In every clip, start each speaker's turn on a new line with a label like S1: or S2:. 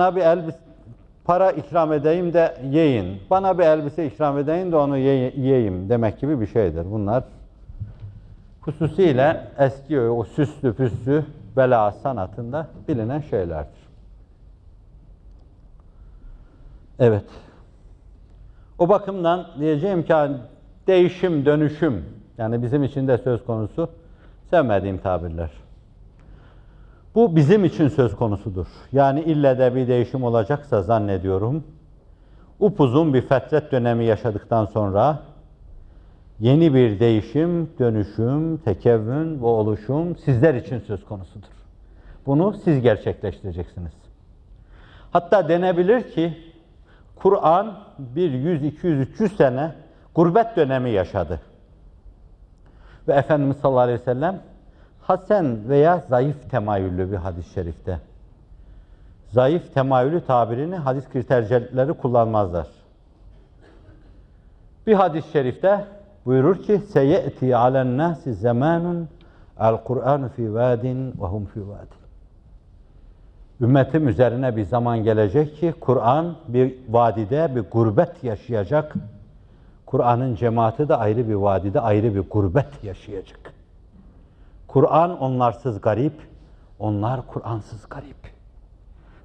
S1: Bana bir elbise, para ikram edeyim de yiyin. Bana bir elbise ikram edeyim de onu ye- yiyeyim demek gibi bir şeydir. Bunlar hususiyle eski o süslü püslü bela sanatında bilinen şeylerdir. Evet. O bakımdan diyeceğim ki hani değişim, dönüşüm yani bizim için de söz konusu sevmediğim tabirler. Bu bizim için söz konusudur. Yani ille de bir değişim olacaksa zannediyorum, upuzun bir fetret dönemi yaşadıktan sonra yeni bir değişim, dönüşüm, tekevvün ve oluşum sizler için söz konusudur. Bunu siz gerçekleştireceksiniz. Hatta denebilir ki Kur'an bir 100, 200, 300 sene gurbet dönemi yaşadı. Ve Efendimiz sallallahu aleyhi ve sellem hasen veya zayıf temayüllü bir hadis-i şerifte. Zayıf temayülü tabirini hadis kritercileri kullanmazlar. Bir hadis-i şerifte buyurur ki seyeti alen nasi zamanun el Kur'an fi vadin ve hum fi vadin. Ümmetim üzerine bir zaman gelecek ki Kur'an bir vadide bir gurbet yaşayacak. Kur'an'ın cemaati de ayrı bir vadide ayrı bir gurbet yaşayacak. Kur'an onlarsız garip, onlar Kur'ansız garip.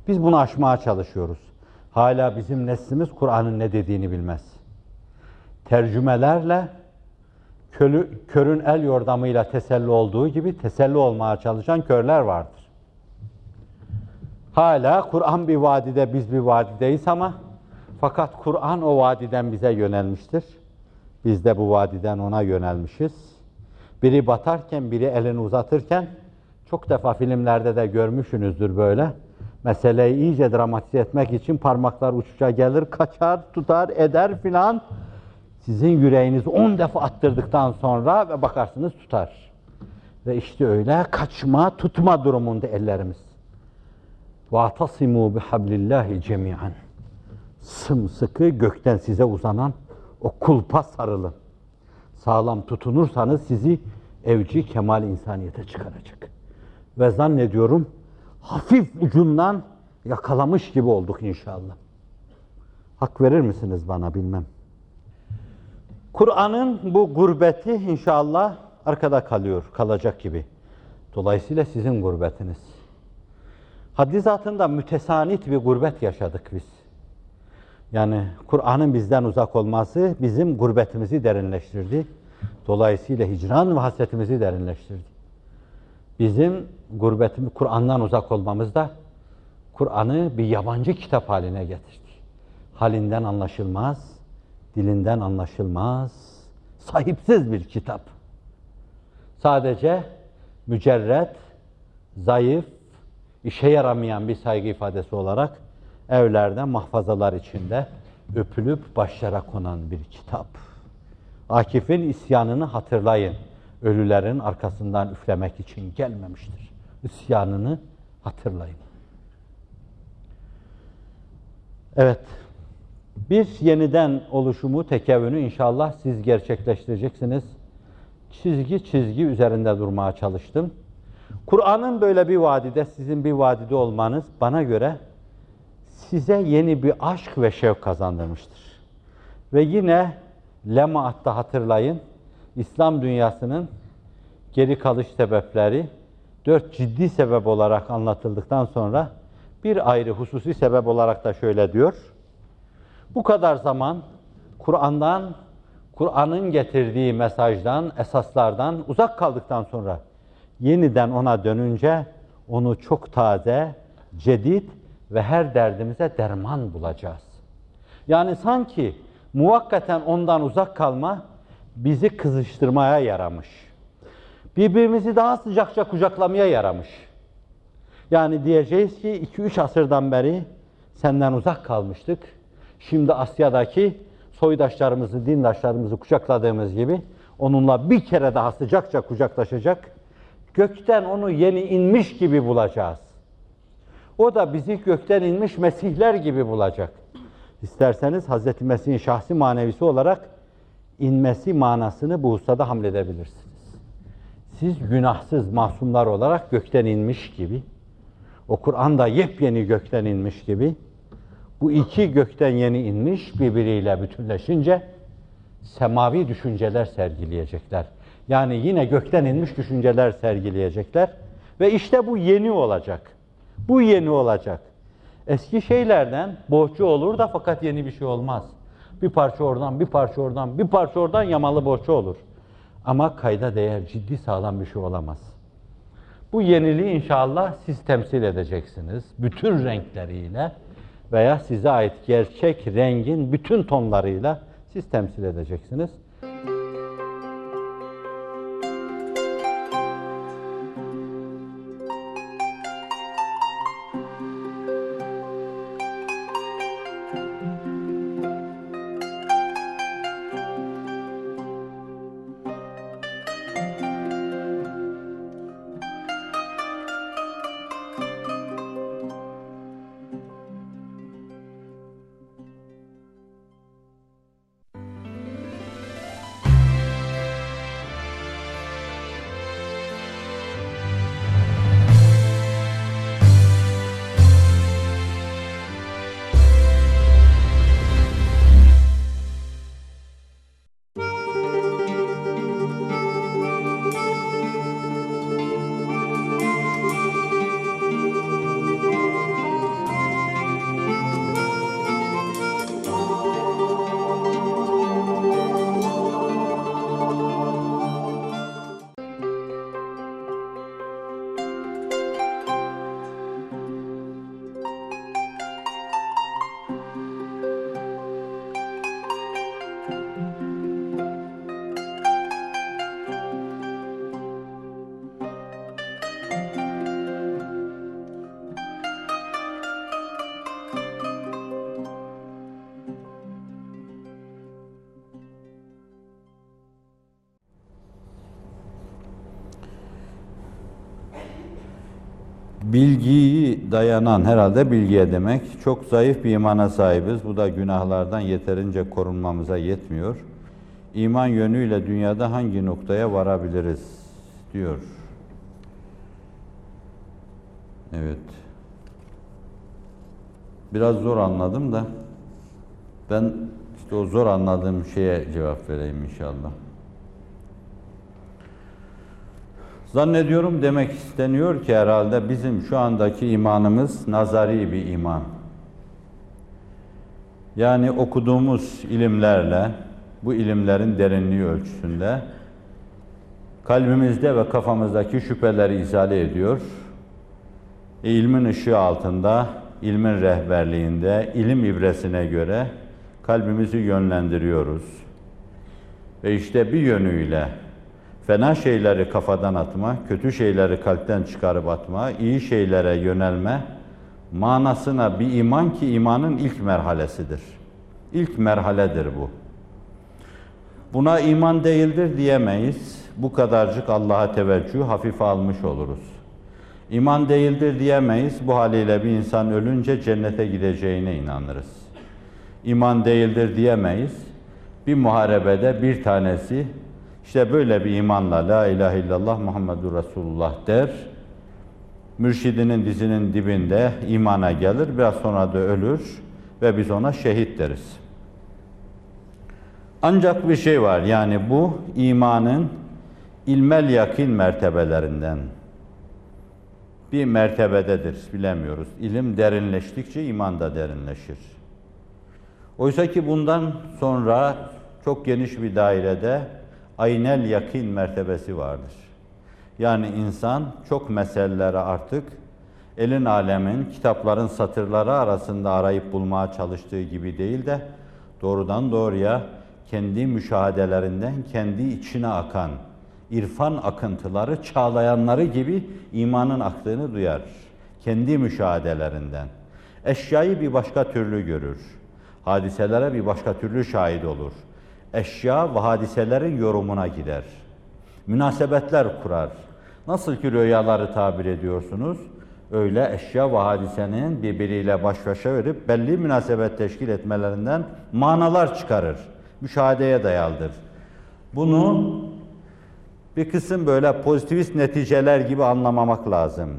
S1: Biz bunu aşmaya çalışıyoruz. Hala bizim neslimiz Kur'an'ın ne dediğini bilmez. Tercümelerle körü, körün el yordamıyla teselli olduğu gibi teselli olmaya çalışan körler vardır. Hala Kur'an bir vadide, biz bir vadideyiz ama fakat Kur'an o vadiden bize yönelmiştir. Biz de bu vadiden ona yönelmişiz. Biri batarken, biri elini uzatırken çok defa filmlerde de görmüşsünüzdür böyle. Meseleyi iyice dramatize etmek için parmaklar uçuşa gelir, kaçar, tutar, eder filan. Sizin yüreğinizi on defa attırdıktan sonra ve bakarsınız tutar. Ve işte öyle kaçma, tutma durumunda ellerimiz. وَاَعْتَصِمُوا بِحَبْلِ cemiyan. Sımsıkı gökten size uzanan o kulpa sarılın. Sağlam tutunursanız sizi evci kemal insaniyete çıkaracak. Ve zannediyorum hafif ucundan yakalamış gibi olduk inşallah. Hak verir misiniz bana bilmem. Kur'an'ın bu gurbeti inşallah arkada kalıyor, kalacak gibi. Dolayısıyla sizin gurbetiniz. Hadizatında mütesanit bir gurbet yaşadık biz. Yani Kur'an'ın bizden uzak olması bizim gurbetimizi derinleştirdi. Dolayısıyla hicran ve hasretimizi derinleştirdi. Bizim gurbetimiz, Kur'an'dan uzak olmamız da Kur'an'ı bir yabancı kitap haline getirdi. Halinden anlaşılmaz, dilinden anlaşılmaz, sahipsiz bir kitap. Sadece mücerret, zayıf, işe yaramayan bir saygı ifadesi olarak evlerde, mahfazalar içinde öpülüp başlara konan bir kitap. Akif'in isyanını hatırlayın. Ölülerin arkasından üflemek için gelmemiştir. İsyanını hatırlayın. Evet, bir yeniden oluşumu, tekevünü inşallah siz gerçekleştireceksiniz. Çizgi çizgi üzerinde durmaya çalıştım. Kur'an'ın böyle bir vadide, sizin bir vadide olmanız bana göre size yeni bir aşk ve şevk kazandırmıştır. Ve yine Lema'atta hatırlayın, İslam dünyasının geri kalış sebepleri dört ciddi sebep olarak anlatıldıktan sonra bir ayrı hususi sebep olarak da şöyle diyor. Bu kadar zaman Kur'an'dan, Kur'an'ın getirdiği mesajdan, esaslardan uzak kaldıktan sonra yeniden ona dönünce onu çok taze, cedid ve her derdimize derman bulacağız. Yani sanki muvakkaten ondan uzak kalma bizi kızıştırmaya yaramış. Birbirimizi daha sıcakça kucaklamaya yaramış. Yani diyeceğiz ki 2-3 asırdan beri senden uzak kalmıştık. Şimdi Asya'daki soydaşlarımızı, dindaşlarımızı kucakladığımız gibi onunla bir kere daha sıcakça kucaklaşacak. Gökten onu yeni inmiş gibi bulacağız. O da bizi gökten inmiş Mesihler gibi bulacak. İsterseniz Hz. Mesih'in şahsi manevisi olarak inmesi manasını bu hususada hamledebilirsiniz. Siz günahsız masumlar olarak gökten inmiş gibi O Kur'an da yepyeni gökten inmiş gibi. Bu iki gökten yeni inmiş birbiriyle bütünleşince semavi düşünceler sergileyecekler. Yani yine gökten inmiş düşünceler sergileyecekler. Ve işte bu yeni olacak. Bu yeni olacak. Eski şeylerden bohça olur da fakat yeni bir şey olmaz. Bir parça oradan, bir parça oradan, bir parça oradan yamalı bohça olur. Ama kayda değer, ciddi sağlam bir şey olamaz. Bu yeniliği inşallah siz temsil edeceksiniz. Bütün renkleriyle veya size ait gerçek rengin bütün tonlarıyla siz temsil edeceksiniz. Bilgiyi dayanan herhalde bilgiye demek. Çok zayıf bir imana sahibiz. Bu da günahlardan yeterince korunmamıza yetmiyor. İman yönüyle dünyada hangi noktaya varabiliriz diyor. Evet. Biraz zor anladım da ben işte o zor anladığım şeye cevap vereyim inşallah. Zannediyorum demek isteniyor ki herhalde bizim şu andaki imanımız nazari bir iman. Yani okuduğumuz ilimlerle, bu ilimlerin derinliği ölçüsünde kalbimizde ve kafamızdaki şüpheleri izale ediyor. E, ilmin ışığı altında, ilmin rehberliğinde, ilim ibresine göre kalbimizi yönlendiriyoruz. Ve işte bir yönüyle fena şeyleri kafadan atma, kötü şeyleri kalpten çıkarıp atma, iyi şeylere yönelme manasına bir iman ki imanın ilk merhalesidir. İlk merhaledir bu. Buna iman değildir diyemeyiz. Bu kadarcık Allah'a teveccüh hafife almış oluruz. İman değildir diyemeyiz. Bu haliyle bir insan ölünce cennete gideceğine inanırız. İman değildir diyemeyiz. Bir muharebede bir tanesi işte böyle bir imanla La ilahe illallah Muhammedur Resulullah der. Mürşidinin dizinin dibinde imana gelir. Biraz sonra da ölür ve biz ona şehit deriz. Ancak bir şey var yani bu imanın ilmel yakin mertebelerinden bir mertebededir bilemiyoruz. İlim derinleştikçe iman da derinleşir. Oysa ki bundan sonra çok geniş bir dairede aynel yakin mertebesi vardır. Yani insan çok meselelere artık elin alemin, kitapların satırları arasında arayıp bulmaya çalıştığı gibi değil de doğrudan doğruya kendi müşahedelerinden kendi içine akan irfan akıntıları çağlayanları gibi imanın aktığını duyar. Kendi müşahedelerinden. Eşyayı bir başka türlü görür. Hadiselere bir başka türlü şahit olur eşya ve hadiselerin yorumuna gider. Münasebetler kurar. Nasıl ki rüyaları tabir ediyorsunuz, öyle eşya ve hadisenin birbiriyle baş başa verip belli münasebet teşkil etmelerinden manalar çıkarır. Müşahedeye dayalıdır. Bunu bir kısım böyle pozitivist neticeler gibi anlamamak lazım.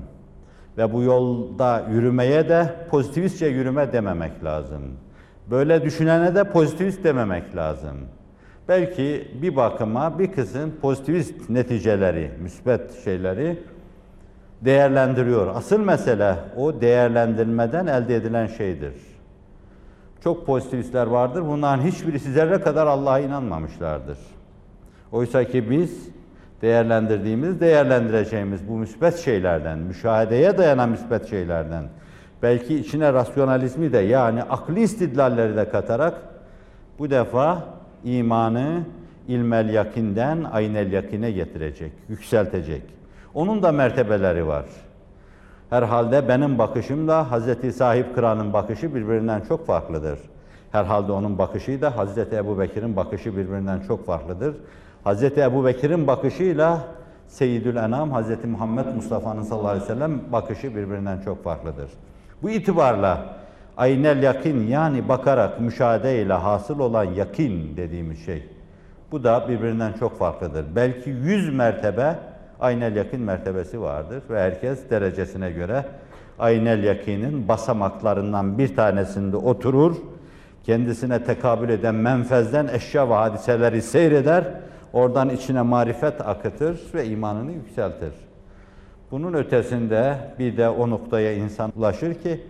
S2: Ve bu yolda yürümeye de pozitivistçe yürüme dememek lazım. Böyle düşünene de pozitivist dememek lazım. Belki bir bakıma bir kısım pozitivist neticeleri, müsbet şeyleri değerlendiriyor. Asıl mesele o değerlendirmeden elde edilen şeydir. Çok pozitivistler vardır. Bunların hiçbirisi zerre kadar Allah'a inanmamışlardır. Oysa ki biz değerlendirdiğimiz, değerlendireceğimiz bu müsbet şeylerden, müşahedeye dayanan müsbet şeylerden, belki içine rasyonalizmi de yani akli istidlalleri de katarak bu defa imanı ilmel yakinden aynel yakine getirecek, yükseltecek. Onun da mertebeleri var. Herhalde benim bakışımla Hazreti Sahip Kıran'ın bakışı birbirinden çok farklıdır. Herhalde onun bakışıyla Hazreti Ebu Bekir'in bakışı birbirinden çok farklıdır. Hazreti Ebu Bekir'in bakışıyla Seyyidül Enam, Hazreti Muhammed Mustafa'nın sallallahu aleyhi ve sellem bakışı birbirinden çok farklıdır. Bu itibarla aynel yakin yani bakarak müşahede ile hasıl olan yakin dediğimiz şey. Bu da birbirinden çok farklıdır. Belki yüz mertebe aynel yakin mertebesi vardır ve herkes derecesine göre aynel yakinin basamaklarından bir tanesinde oturur, kendisine tekabül eden menfezden eşya ve hadiseleri seyreder, oradan içine marifet akıtır ve imanını yükseltir. Bunun ötesinde bir de o noktaya insan ulaşır ki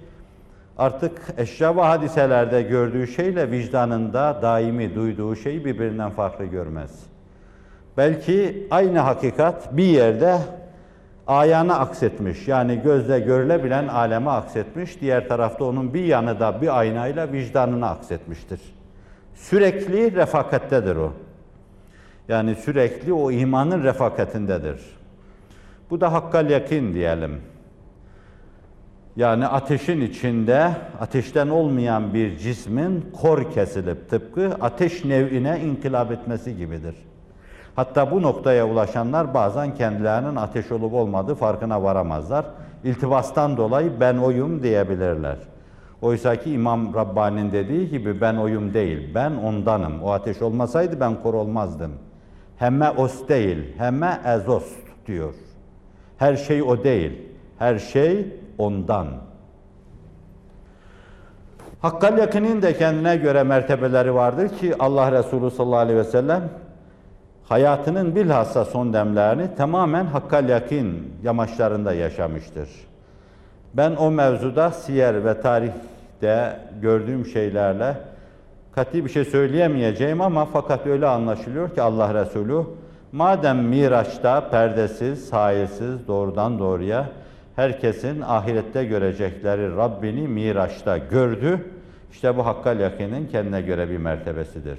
S2: artık eşya ve hadiselerde gördüğü şeyle vicdanında daimi duyduğu şeyi birbirinden farklı görmez. Belki aynı hakikat bir yerde ayağına aksetmiş. Yani gözle görülebilen aleme aksetmiş. Diğer tarafta onun bir yanı da bir aynayla vicdanına aksetmiştir. Sürekli refakattedir o. Yani sürekli o imanın refakatindedir. Bu da hakkal yakin diyelim. Yani ateşin içinde ateşten olmayan bir cismin kor kesilip tıpkı ateş nev'ine inkılap etmesi gibidir. Hatta bu noktaya ulaşanlar bazen kendilerinin ateş olup olmadığı farkına varamazlar. İltibastan dolayı ben oyum diyebilirler. Oysa ki İmam Rabbani'nin dediği gibi ben oyum değil, ben ondanım. O ateş olmasaydı ben kor olmazdım. Hemme os değil, hemme ezos diyor. Her şey o değil, her şey ondan. Hakkal yakinin de kendine göre mertebeleri vardır ki Allah Resulü sallallahu aleyhi ve sellem hayatının bilhassa son demlerini tamamen hakkal yakin yamaçlarında yaşamıştır. Ben o mevzuda siyer ve tarihte gördüğüm şeylerle katı bir şey söyleyemeyeceğim ama fakat öyle anlaşılıyor ki Allah Resulü madem Miraç'ta perdesiz, sahilsiz, doğrudan doğruya herkesin ahirette görecekleri Rabbini Miraç'ta gördü. İşte bu hakkal yakinin kendine göre bir mertebesidir.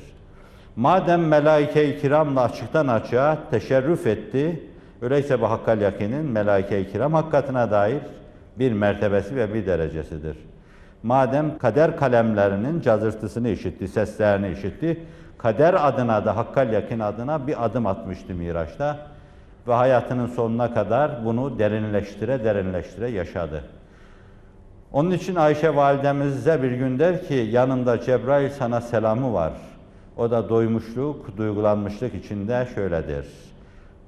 S2: Madem melaike-i kiramla açıktan açığa teşerrüf etti, öyleyse bu hakkal yakinin melaike-i kiram hakikatine dair bir mertebesi ve bir derecesidir. Madem kader kalemlerinin cazırtısını işitti, seslerini işitti, kader adına da hakkal yakin adına bir adım atmıştı Miraç'ta ve hayatının sonuna kadar bunu derinleştire derinleştire yaşadı. Onun için Ayşe validemize bir gün der ki yanımda Cebrail sana selamı var. O da doymuşluk, duygulanmışlık içinde şöyledir.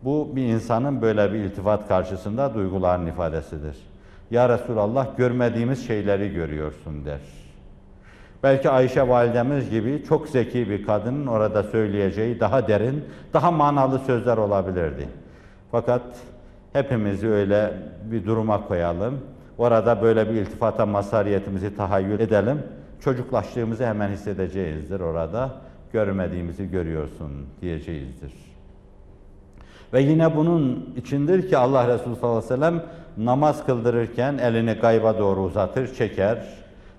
S2: Bu bir insanın böyle bir iltifat karşısında duyguların ifadesidir. Ya Resulallah görmediğimiz şeyleri görüyorsun der. Belki Ayşe validemiz gibi çok zeki bir kadının orada söyleyeceği daha derin, daha manalı sözler olabilirdi. Fakat hepimizi öyle bir duruma koyalım. Orada böyle bir iltifata mazhariyetimizi tahayyül edelim. Çocuklaştığımızı hemen hissedeceğizdir orada. Görmediğimizi görüyorsun diyeceğizdir. Ve yine bunun içindir ki Allah Resulü sallallahu aleyhi ve sellem namaz kıldırırken elini gayba doğru uzatır, çeker.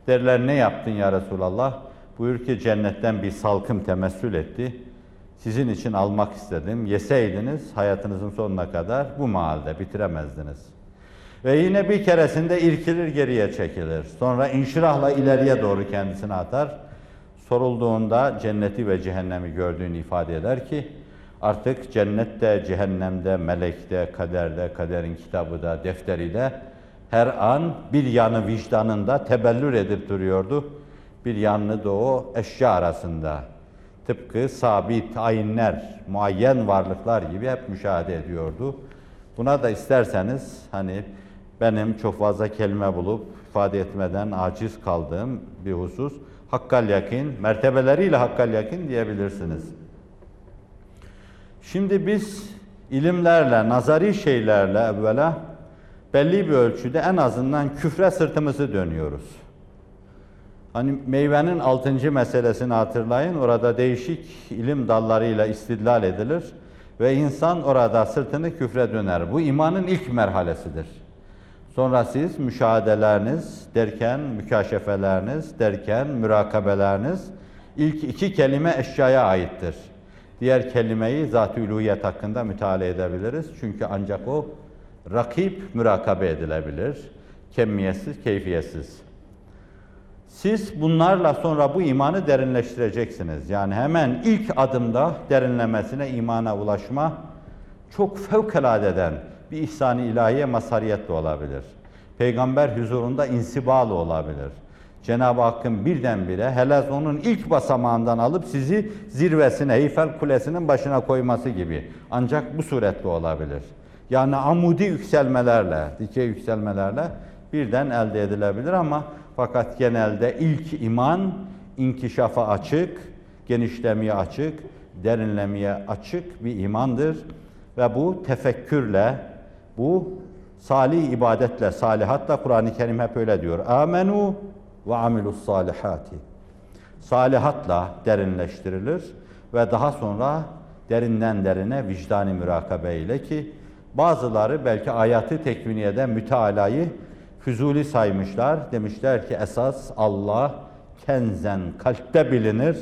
S2: Derler ne yaptın ya Resulallah? Buyur ki cennetten bir salkım temessül etti. Sizin için almak istedim. Yeseydiniz hayatınızın sonuna kadar bu mahalde bitiremezdiniz. Ve yine bir keresinde irkilir geriye çekilir. Sonra inşirahla ileriye doğru kendisini atar. Sorulduğunda cenneti ve cehennemi gördüğünü ifade eder ki artık cennette, cehennemde, melekte, kaderde, kaderin kitabı da, defteri de her an bir yanı vicdanında tebellür edip duruyordu. Bir yanı da o eşya arasında. Tıpkı sabit ayinler, muayyen varlıklar gibi hep müşahede ediyordu. Buna da isterseniz hani benim çok fazla kelime bulup ifade etmeden aciz kaldığım bir husus. Hakkal yakin, mertebeleriyle hakkal yakin diyebilirsiniz. Şimdi biz ilimlerle, nazari şeylerle evvela belli bir ölçüde en azından küfre sırtımızı dönüyoruz. Hani meyvenin altıncı meselesini hatırlayın. Orada değişik ilim dallarıyla istidlal edilir ve insan orada sırtını küfre döner. Bu imanın ilk merhalesidir. Sonra siz müşahedeleriniz derken, mükaşefeleriniz derken, mürakabeleriniz ilk iki kelime eşyaya aittir. Diğer kelimeyi zat-ı uluhiyet hakkında müteala edebiliriz. Çünkü ancak o rakip mürakabe edilebilir. Kemiyetsiz, keyfiyetsiz. Siz bunlarla sonra bu imanı derinleştireceksiniz. Yani hemen ilk adımda derinlemesine imana ulaşma çok fevkaladeden bir ihsan-ı ilahiye mazhariyetle olabilir. Peygamber huzurunda insibalı olabilir. Cenab-ı Hakk'ın birdenbire hele onun ilk basamağından alıp sizi zirvesine, Eyfel Kulesi'nin başına koyması gibi. Ancak bu suretle olabilir. Yani amudi yükselmelerle, dikey yükselmelerle birden elde edilebilir ama fakat genelde ilk iman inkişafa açık, genişlemeye açık, derinlemeye açık bir imandır. Ve bu tefekkürle, bu salih ibadetle, salihatla Kur'an-ı Kerim hep öyle diyor. Amenu ve amilus salihati. Salihatla derinleştirilir ve daha sonra derinden derine vicdani mürakabe ile ki bazıları belki ayatı tekviniyeden mütealayı füzuli saymışlar. Demişler ki esas Allah kenzen kalpte bilinir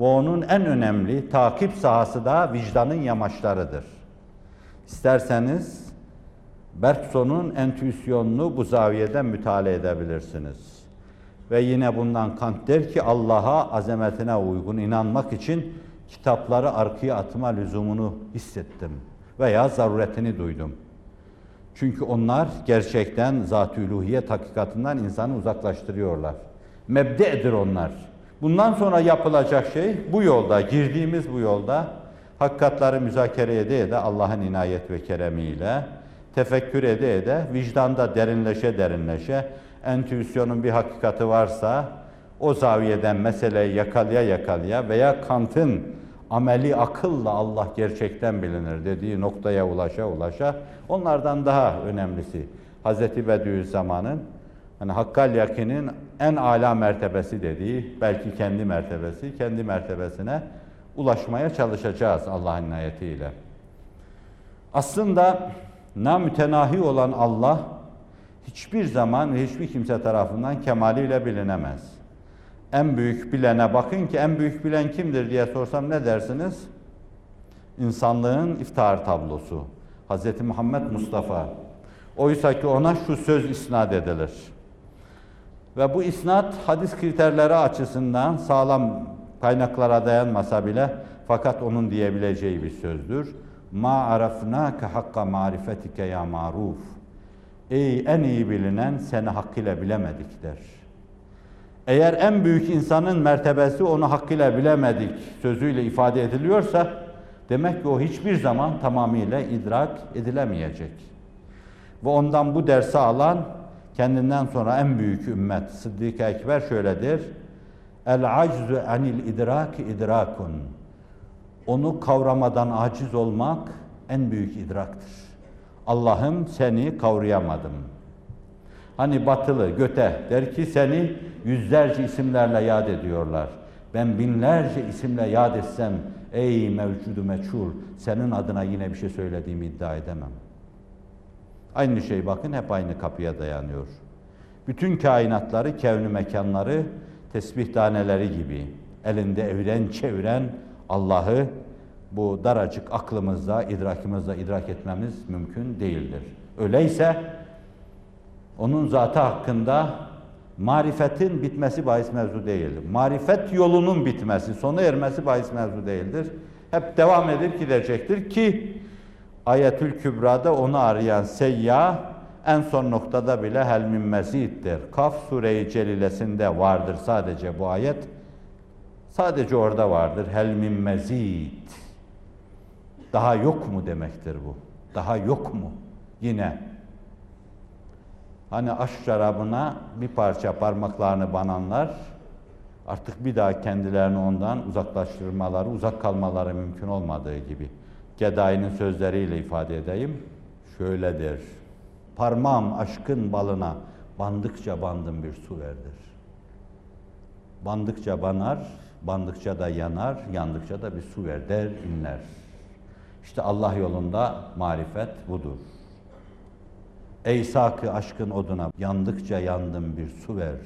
S2: ve onun en önemli takip sahası da vicdanın yamaçlarıdır. İsterseniz Bergson'un entüisyonunu bu zaviyeden müteala edebilirsiniz. Ve yine bundan Kant der ki Allah'a azametine uygun inanmak için kitapları arkaya atma lüzumunu hissettim veya zaruretini duydum. Çünkü onlar gerçekten zat-ı uluhiyet hakikatinden insanı uzaklaştırıyorlar. Mebde'dir onlar. Bundan sonra yapılacak şey bu yolda, girdiğimiz bu yolda hakikatları müzakere ede ede Allah'ın inayet ve keremiyle tefekkür ede ede vicdanda derinleşe derinleşe entüisyonun bir hakikati varsa o zaviyeden meseleyi yakalaya yakalaya veya Kant'ın ameli akılla Allah gerçekten bilinir dediği noktaya ulaşa ulaşa onlardan daha önemlisi Hazreti Bediüzzaman'ın hani hakkal yakinin en âlâ mertebesi dediği belki kendi mertebesi, kendi mertebesine ulaşmaya çalışacağız Allah'ın inayetiyle. Aslında namütenahi olan Allah hiçbir zaman hiçbir kimse tarafından kemaliyle bilinemez. En büyük bilene bakın ki en büyük bilen kimdir diye sorsam ne dersiniz? İnsanlığın iftihar tablosu. Hz. Muhammed Mustafa. Oysa ki ona şu söz isnat edilir. Ve bu isnat hadis kriterleri açısından sağlam kaynaklara dayanmasa bile fakat onun diyebileceği bir sözdür. Ma arafnake hakka marifetike ya maruf. Ey en iyi bilinen seni hakkıyla bilemedik der. Eğer en büyük insanın mertebesi onu hakkıyla bilemedik sözüyle ifade ediliyorsa demek ki o hiçbir zaman tamamıyla idrak edilemeyecek. Ve ondan bu dersi alan kendinden sonra en büyük ümmet Sıddık Ekber şöyledir. El aczu anil idraki idrakun. Onu kavramadan aciz olmak en büyük idraktır. Allah'ım seni kavrayamadım. Hani batılı göte der ki seni yüzlerce isimlerle yad ediyorlar. Ben binlerce isimle yad etsem ey mevcudu meçhul senin adına yine bir şey söylediğimi iddia edemem. Aynı şey bakın hep aynı kapıya dayanıyor. Bütün kainatları, kevni mekanları tesbih taneleri gibi elinde evren çeviren Allah'ı bu daracık aklımızda, idrakimizde idrak etmemiz mümkün değildir. Öyleyse onun zatı hakkında marifetin bitmesi bahis mevzu değildir. Marifet yolunun bitmesi, sona ermesi bahis mevzu değildir. Hep devam edip gidecektir ki Ayetül Kübra'da onu arayan seyyah en son noktada bile hel min meziddir. Kaf Sure-i Celilesinde vardır sadece bu ayet. Sadece orada vardır. Hel min mezid. Daha yok mu demektir bu? Daha yok mu? Yine Hani aşk şarabına bir parça parmaklarını bananlar artık bir daha kendilerini ondan uzaklaştırmaları, uzak kalmaları mümkün olmadığı gibi. Gedai'nin sözleriyle ifade edeyim. Şöyledir. Parmağım aşkın balına bandıkça bandım bir su verdir. Bandıkça banar, bandıkça da yanar, yandıkça da bir su ver der, inler. İşte Allah yolunda marifet budur. Ey sakı aşkın oduna, yandıkça yandım bir su ver.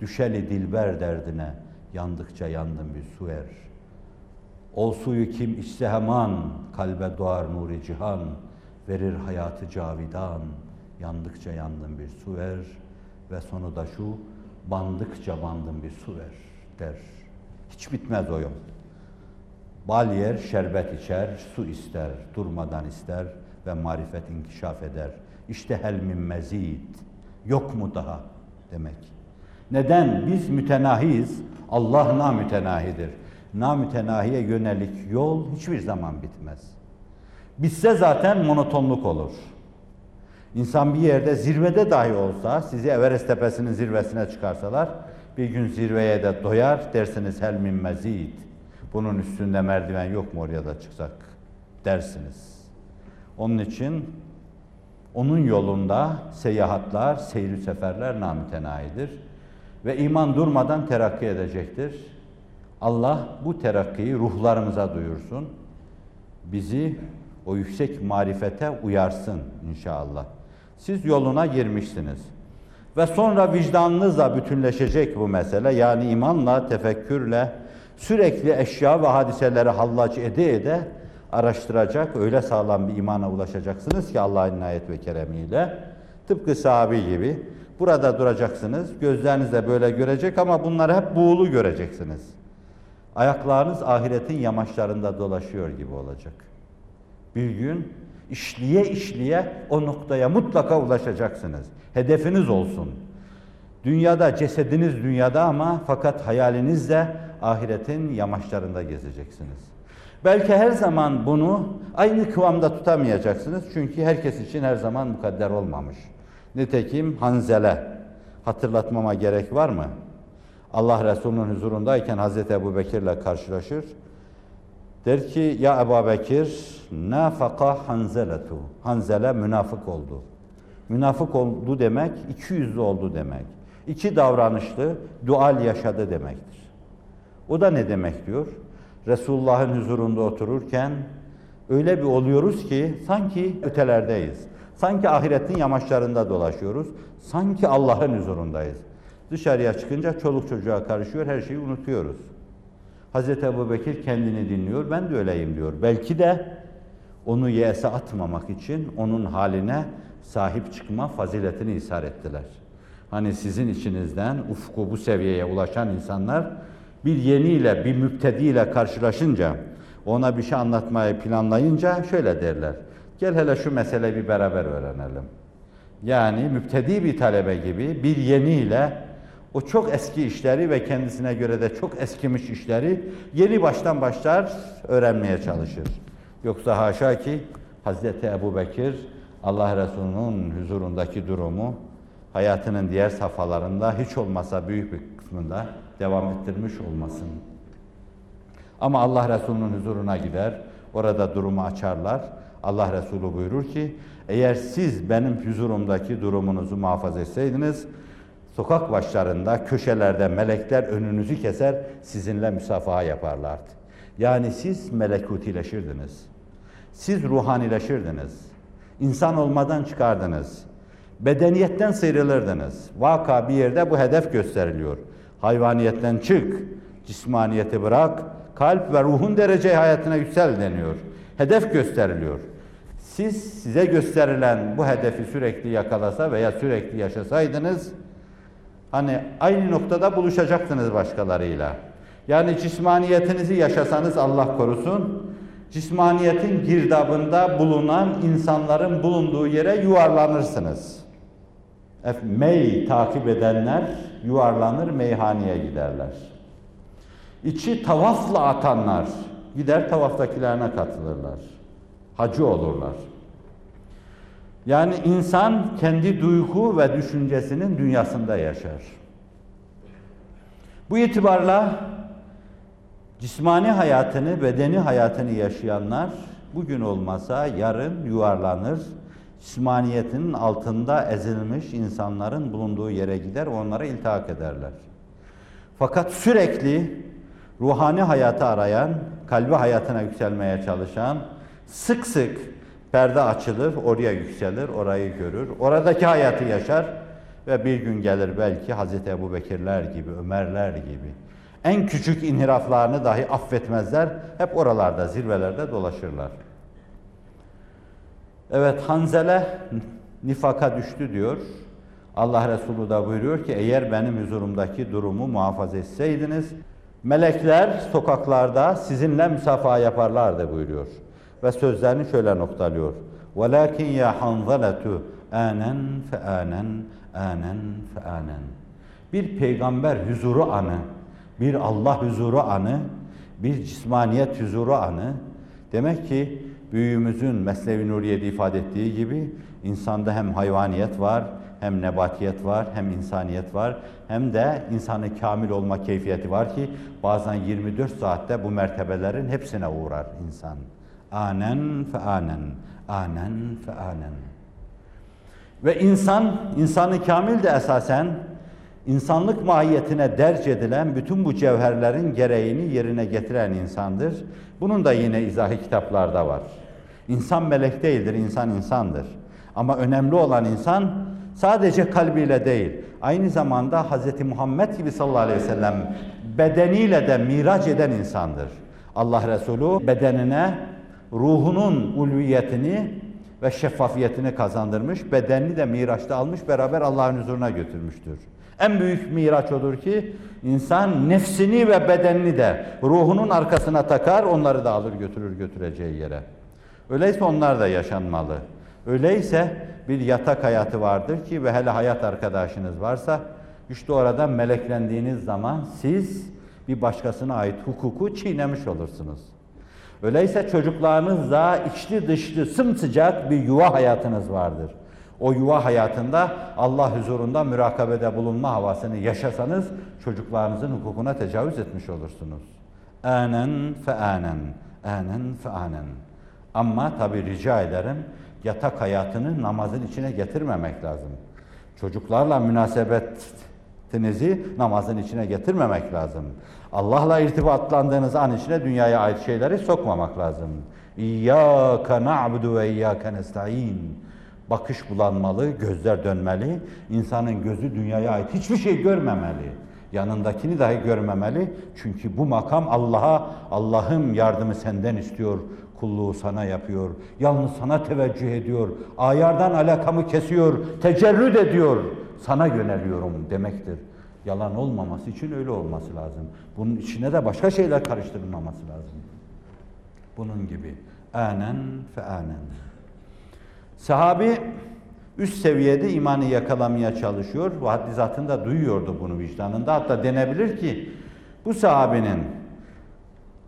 S2: Düşeli dilber derdine, yandıkça yandım bir su ver. Ol suyu kim içse hemen, kalbe doğar nuri cihan, verir hayatı cavidan, yandıkça yandım bir su ver. Ve sonu da şu, bandıkça bandım bir su ver der. Hiç bitmez o yol. Bal yer, şerbet içer, su ister, durmadan ister ve marifet inkişaf eder. İşte helmin mezid, yok mu daha demek. Neden? Biz mütenahiyiz, Allah namütenahidir. Namütenahiye yönelik yol hiçbir zaman bitmez. Bitse zaten monotonluk olur. İnsan bir yerde zirvede dahi olsa, sizi Everest tepesinin zirvesine çıkarsalar, bir gün zirveye de doyar, dersiniz helmin mezid. Bunun üstünde merdiven yok mu oraya da çıksak dersiniz. Onun için onun yolunda seyahatler, seyri seferler namütenahidir. Ve iman durmadan terakki edecektir. Allah bu terakkiyi ruhlarımıza duyursun. Bizi o yüksek marifete uyarsın inşallah. Siz yoluna girmişsiniz. Ve sonra vicdanınızla bütünleşecek bu mesele. Yani imanla, tefekkürle, sürekli eşya ve hadiseleri hallaç ede ede araştıracak, öyle sağlam bir imana ulaşacaksınız ki Allah'ın inayet ve keremiyle. Tıpkı sahabi gibi. Burada duracaksınız, gözleriniz de böyle görecek ama bunları hep buğulu göreceksiniz. Ayaklarınız ahiretin yamaçlarında dolaşıyor gibi olacak. Bir gün işliye işliye o noktaya mutlaka ulaşacaksınız. Hedefiniz olsun. Dünyada, cesediniz dünyada ama fakat hayalinizle ahiretin yamaçlarında gezeceksiniz. Belki her zaman bunu aynı kıvamda tutamayacaksınız. Çünkü herkes için her zaman mukadder olmamış. Nitekim Hanzele, hatırlatmama gerek var mı? Allah Resulü'nün huzurundayken Hazreti Ebu Bekir'le karşılaşır. Der ki ya Ebu Bekir nafaka hanzeletu. Hanzele münafık oldu. Münafık oldu demek iki yüzlü oldu demek. İki davranışlı, dual yaşadı demektir. O da ne demek diyor? Resulullah'ın huzurunda otururken öyle bir oluyoruz ki sanki ötelerdeyiz. Sanki ahiretin yamaçlarında dolaşıyoruz. Sanki Allah'ın huzurundayız. Dışarıya çıkınca çoluk çocuğa karışıyor, her şeyi unutuyoruz. Hazreti Ebu Bekir kendini dinliyor, ben de öyleyim diyor. Belki de onu yese atmamak için onun haline sahip çıkma faziletini ishar ettiler. Hani sizin içinizden ufku bu seviyeye ulaşan insanlar bir yeniyle, bir müptediyle karşılaşınca, ona bir şey anlatmayı planlayınca şöyle derler. Gel hele şu meseleyi bir beraber öğrenelim. Yani müptedi bir talebe gibi bir yeniyle o çok eski işleri ve kendisine göre de çok eskimiş işleri yeni baştan başlar öğrenmeye çalışır. Yoksa haşa ki Hazreti Ebu Bekir Allah Resulü'nün huzurundaki durumu hayatının diğer safhalarında hiç olmasa büyük bir kısmında devam ettirmiş olmasın. Ama Allah Resulü'nün huzuruna gider, orada durumu açarlar. Allah Resulü buyurur ki, eğer siz benim huzurumdaki durumunuzu muhafaza etseydiniz, sokak başlarında, köşelerde melekler önünüzü keser, sizinle müsafaha yaparlardı. Yani siz melekutileşirdiniz. Siz ruhanileşirdiniz. İnsan olmadan çıkardınız. Bedeniyetten sıyrılırdınız. Vaka bir yerde bu hedef gösteriliyor. Hayvaniyetten çık, cismaniyeti bırak, kalp ve ruhun derece hayatına yüksel deniyor. Hedef gösteriliyor. Siz size gösterilen bu hedefi sürekli yakalasa veya sürekli yaşasaydınız, hani aynı noktada buluşacaktınız başkalarıyla. Yani cismaniyetinizi yaşasanız Allah korusun, cismaniyetin girdabında bulunan insanların bulunduğu yere yuvarlanırsınız. Mey takip edenler yuvarlanır meyhaneye giderler. İçi tavafla atanlar gider tavaftakilerine katılırlar. Hacı olurlar. Yani insan kendi duygu ve düşüncesinin dünyasında yaşar. Bu itibarla cismani hayatını, bedeni hayatını yaşayanlar bugün olmasa yarın yuvarlanır. Cismaniyetinin altında ezilmiş insanların bulunduğu yere gider, onlara iltihak ederler. Fakat sürekli ruhani hayatı arayan, kalbi hayatına yükselmeye çalışan, sık sık perde açılır, oraya yükselir, orayı görür, oradaki hayatı yaşar ve bir gün gelir belki Hazreti Ebu Bekirler gibi, Ömerler gibi. En küçük inhiraflarını dahi affetmezler, hep oralarda, zirvelerde dolaşırlar. Evet, Hanzele nifaka düştü diyor. Allah Resulü da buyuruyor ki eğer benim huzurumdaki durumu muhafaza etseydiniz melekler sokaklarda sizinle müsafaha yaparlardı buyuruyor. Ve sözlerini şöyle noktalıyor. وَلَكِنْ يَا حَنْظَلَةُ آنًا فَآنًا آنًا فَآنًا Bir peygamber huzuru anı, bir Allah huzuru anı, bir cismaniyet huzuru anı. Demek ki büyüğümüzün Mesnevi Nuriye'de ifade ettiği gibi insanda hem hayvaniyet var, hem nebatiyet var, hem insaniyet var, hem de insanı kamil olma keyfiyeti var ki bazen 24 saatte bu mertebelerin hepsine uğrar insan. Anen fe anen, anen fe anen. Ve insan, insanı kamil de esasen insanlık mahiyetine derc edilen bütün bu cevherlerin gereğini yerine getiren insandır. Bunun da yine izahı kitaplarda var. İnsan melek değildir, insan insandır. Ama önemli olan insan sadece kalbiyle değil, aynı zamanda Hz. Muhammed gibi sallallahu aleyhi ve sellem bedeniyle de miraç eden insandır. Allah Resulü bedenine ruhunun ulviyetini ve şeffafiyetini kazandırmış, bedenini de miraçta almış, beraber Allah'ın huzuruna götürmüştür. En büyük miraç odur ki insan nefsini ve bedenini de ruhunun arkasına takar, onları da alır götürür götüreceği yere. Öyleyse onlar da yaşanmalı. Öyleyse bir yatak hayatı vardır ki ve hele hayat arkadaşınız varsa işte orada meleklendiğiniz zaman siz bir başkasına ait hukuku çiğnemiş olursunuz. Öyleyse çocuklarınızla içli dışlı sımsıcak bir yuva hayatınız vardır. O yuva hayatında Allah huzurunda mürakabede bulunma havasını yaşasanız çocuklarınızın hukukuna tecavüz etmiş olursunuz. Anen fe anen, anen fe anen. Ama tabi rica ederim yatak hayatını namazın içine getirmemek lazım. Çocuklarla münasebetinizi namazın içine getirmemek lazım. Allah'la irtibatlandığınız an içine dünyaya ait şeyleri sokmamak lazım. İyyâke na'budu ve iyyâke nesta'in. Bakış bulanmalı, gözler dönmeli. İnsanın gözü dünyaya ait hiçbir şey görmemeli. Yanındakini dahi görmemeli. Çünkü bu makam Allah'a, Allah'ım yardımı senden istiyor, kulluğu sana yapıyor. Yalnız sana teveccüh ediyor. Ayardan alakamı kesiyor, tecerrüt ediyor. Sana yöneliyorum demektir. Yalan olmaması için öyle olması lazım. Bunun içine de başka şeyler karıştırılmaması lazım. Bunun gibi. Anen fe anen. Sahabi üst seviyede imanı yakalamaya çalışıyor. Bu haddi zatında duyuyordu bunu vicdanında. Hatta denebilir ki bu sahabenin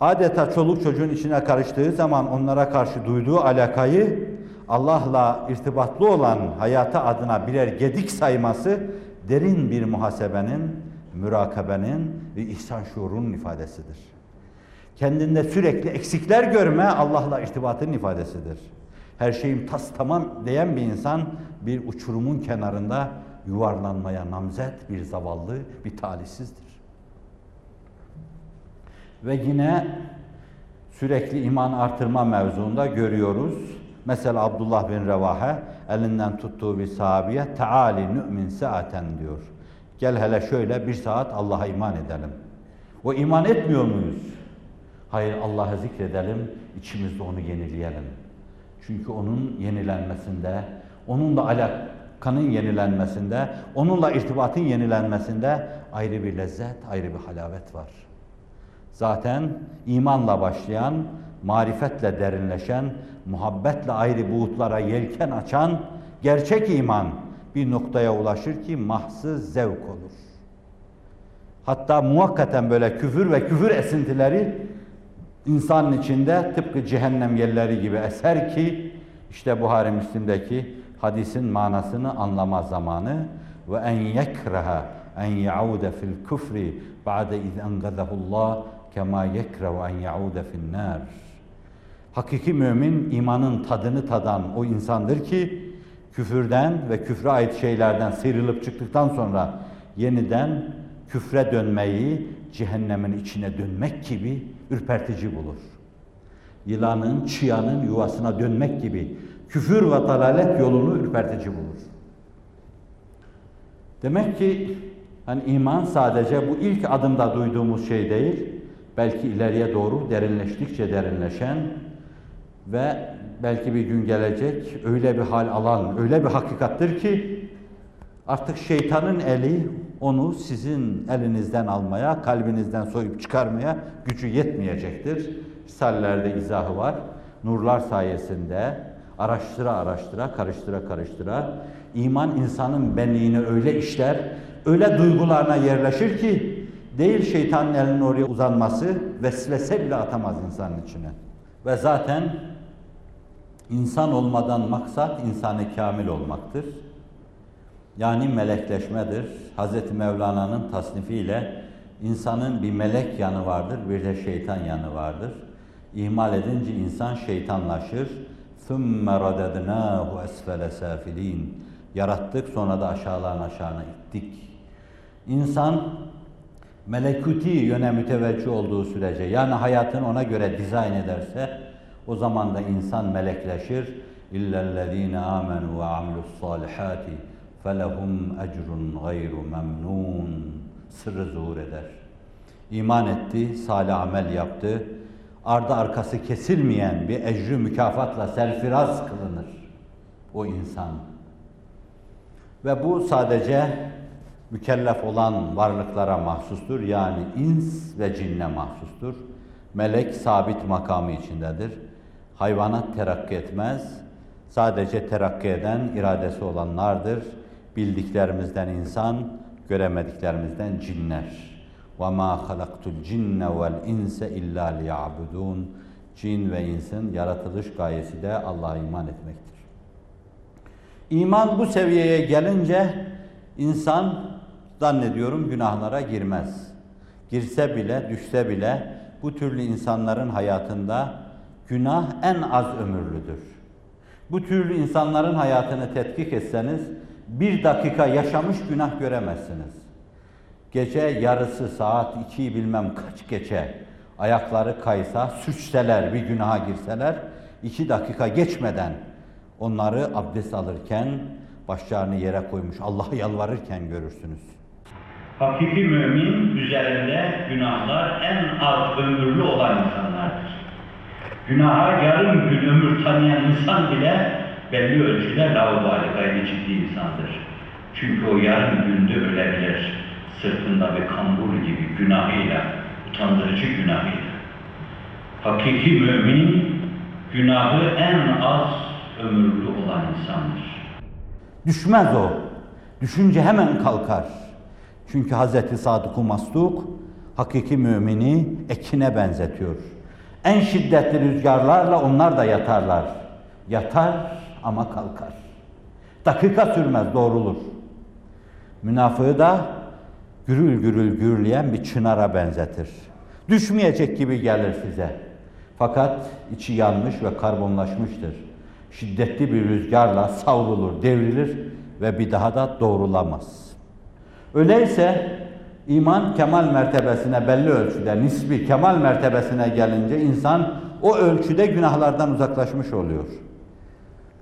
S2: adeta çoluk çocuğun içine karıştığı zaman onlara karşı duyduğu alakayı Allah'la irtibatlı olan hayata adına birer gedik sayması derin bir muhasebenin, mürakabenin ve ihsan şuurunun ifadesidir. Kendinde sürekli eksikler görme Allah'la irtibatın ifadesidir. Her şeyim tas tamam diyen bir insan bir uçurumun kenarında yuvarlanmaya namzet bir zavallı, bir talihsizdir. Ve yine sürekli iman artırma mevzuunda görüyoruz. Mesela Abdullah bin Revahe elinden tuttuğu bir sahabiye Teali nü'min saaten diyor. Gel hele şöyle bir saat Allah'a iman edelim. O iman etmiyor muyuz? Hayır Allah'ı zikredelim, içimizde onu yenileyelim. Çünkü onun yenilenmesinde, onunla alakanın yenilenmesinde, onunla irtibatın yenilenmesinde ayrı bir lezzet, ayrı bir halavet var. Zaten imanla başlayan, marifetle derinleşen, muhabbetle ayrı buğutlara yelken açan gerçek iman bir noktaya ulaşır ki mahsız zevk olur. Hatta muhakkaten böyle küfür ve küfür esintileri insanın içinde tıpkı cehennem yerleri gibi eser ki işte Buhari Müslim'deki hadisin manasını anlama zamanı ve en yekraha en yaude fil kufri ba'de iz engazahullah kema yekrahu en yaude fin nar. Hakiki mümin imanın tadını tadan o insandır ki küfürden ve küfre ait şeylerden sıyrılıp çıktıktan sonra yeniden küfre dönmeyi cehennemin içine dönmek gibi ürpertici bulur. Yılanın, çıyanın yuvasına dönmek gibi küfür ve dalalet yolunu ürpertici bulur. Demek ki hani iman sadece bu ilk adımda duyduğumuz şey değil, belki ileriye doğru derinleştikçe derinleşen ve belki bir gün gelecek öyle bir hal alan, öyle bir hakikattır ki artık şeytanın eli onu sizin elinizden almaya, kalbinizden soyup çıkarmaya gücü yetmeyecektir. Risallerde izahı var. Nurlar sayesinde araştıra araştıra, karıştıra karıştıra iman insanın benliğini öyle işler, öyle duygularına yerleşir ki değil şeytanın elinin oraya uzanması vesvese bile atamaz insanın içine. Ve zaten insan olmadan maksat insanı kamil olmaktır yani melekleşmedir. Hz. Mevlana'nın tasnifiyle insanın bir melek yanı vardır, bir de şeytan yanı vardır. İhmal edince insan şeytanlaşır. ثُمَّ رَدَدْنَاهُ أَسْفَلَ سَافِل۪ينَ Yarattık sonra da aşağılarına aşağına ittik. İnsan melekuti yöne müteveccih olduğu sürece yani hayatını ona göre dizayn ederse o zaman da insan melekleşir. اِلَّا الَّذ۪ينَ آمَنُوا وَعَمْلُوا الصَّالِحَاتِ felehum ecrun gayru memnun. Sırrı zuhur eder. İman etti, salih amel yaptı. Ardı arkası kesilmeyen bir ecrü mükafatla serfiraz kılınır o insan. Ve bu sadece mükellef olan varlıklara mahsustur. Yani ins ve cinne mahsustur. Melek sabit makamı içindedir. Hayvanat terakki etmez. Sadece terakki eden iradesi olanlardır. Bildiklerimizden insan, göremediklerimizden cinler. وَمَا خَلَقْتُ الْجِنَّ وَالْاِنْسَ اِلَّا لِيَعْبُدُونَ Cin ve insin yaratılış gayesi de Allah'a iman etmektir. İman bu seviyeye gelince insan zannediyorum günahlara girmez. Girse bile, düşse bile bu türlü insanların hayatında günah en az ömürlüdür. Bu türlü insanların hayatını tetkik etseniz bir dakika yaşamış günah göremezsiniz. Gece yarısı saat iki bilmem kaç geçe ayakları kaysa, sürçseler, bir günaha girseler iki dakika geçmeden onları abdest alırken başlarını yere koymuş Allah'a yalvarırken görürsünüz.
S3: Hakiki mümin üzerinde günahlar en az ömürlü olan insanlardır. Günaha yarım gün ömür tanıyan insan bile belli ölçüde laubali gayri ciddi insandır. Çünkü o yarım günde ölebilir. Sırtında bir kambur gibi günahıyla, utandırıcı günahıyla. Hakiki mümin günahı en az ömürlü olan insandır.
S2: Düşmez o. Düşünce hemen kalkar. Çünkü Hz. Sadık-ı Masduk hakiki mümini ekine benzetiyor. En şiddetli rüzgarlarla onlar da yatarlar. Yatar ama kalkar. Dakika sürmez doğrulur. Münafığı da gürül gürül gürleyen bir çınara benzetir. Düşmeyecek gibi gelir size. Fakat içi yanmış ve karbonlaşmıştır. Şiddetli bir rüzgarla savrulur, devrilir ve bir daha da doğrulamaz. Öyleyse iman kemal mertebesine belli ölçüde, nisbi kemal mertebesine gelince insan o ölçüde günahlardan uzaklaşmış oluyor.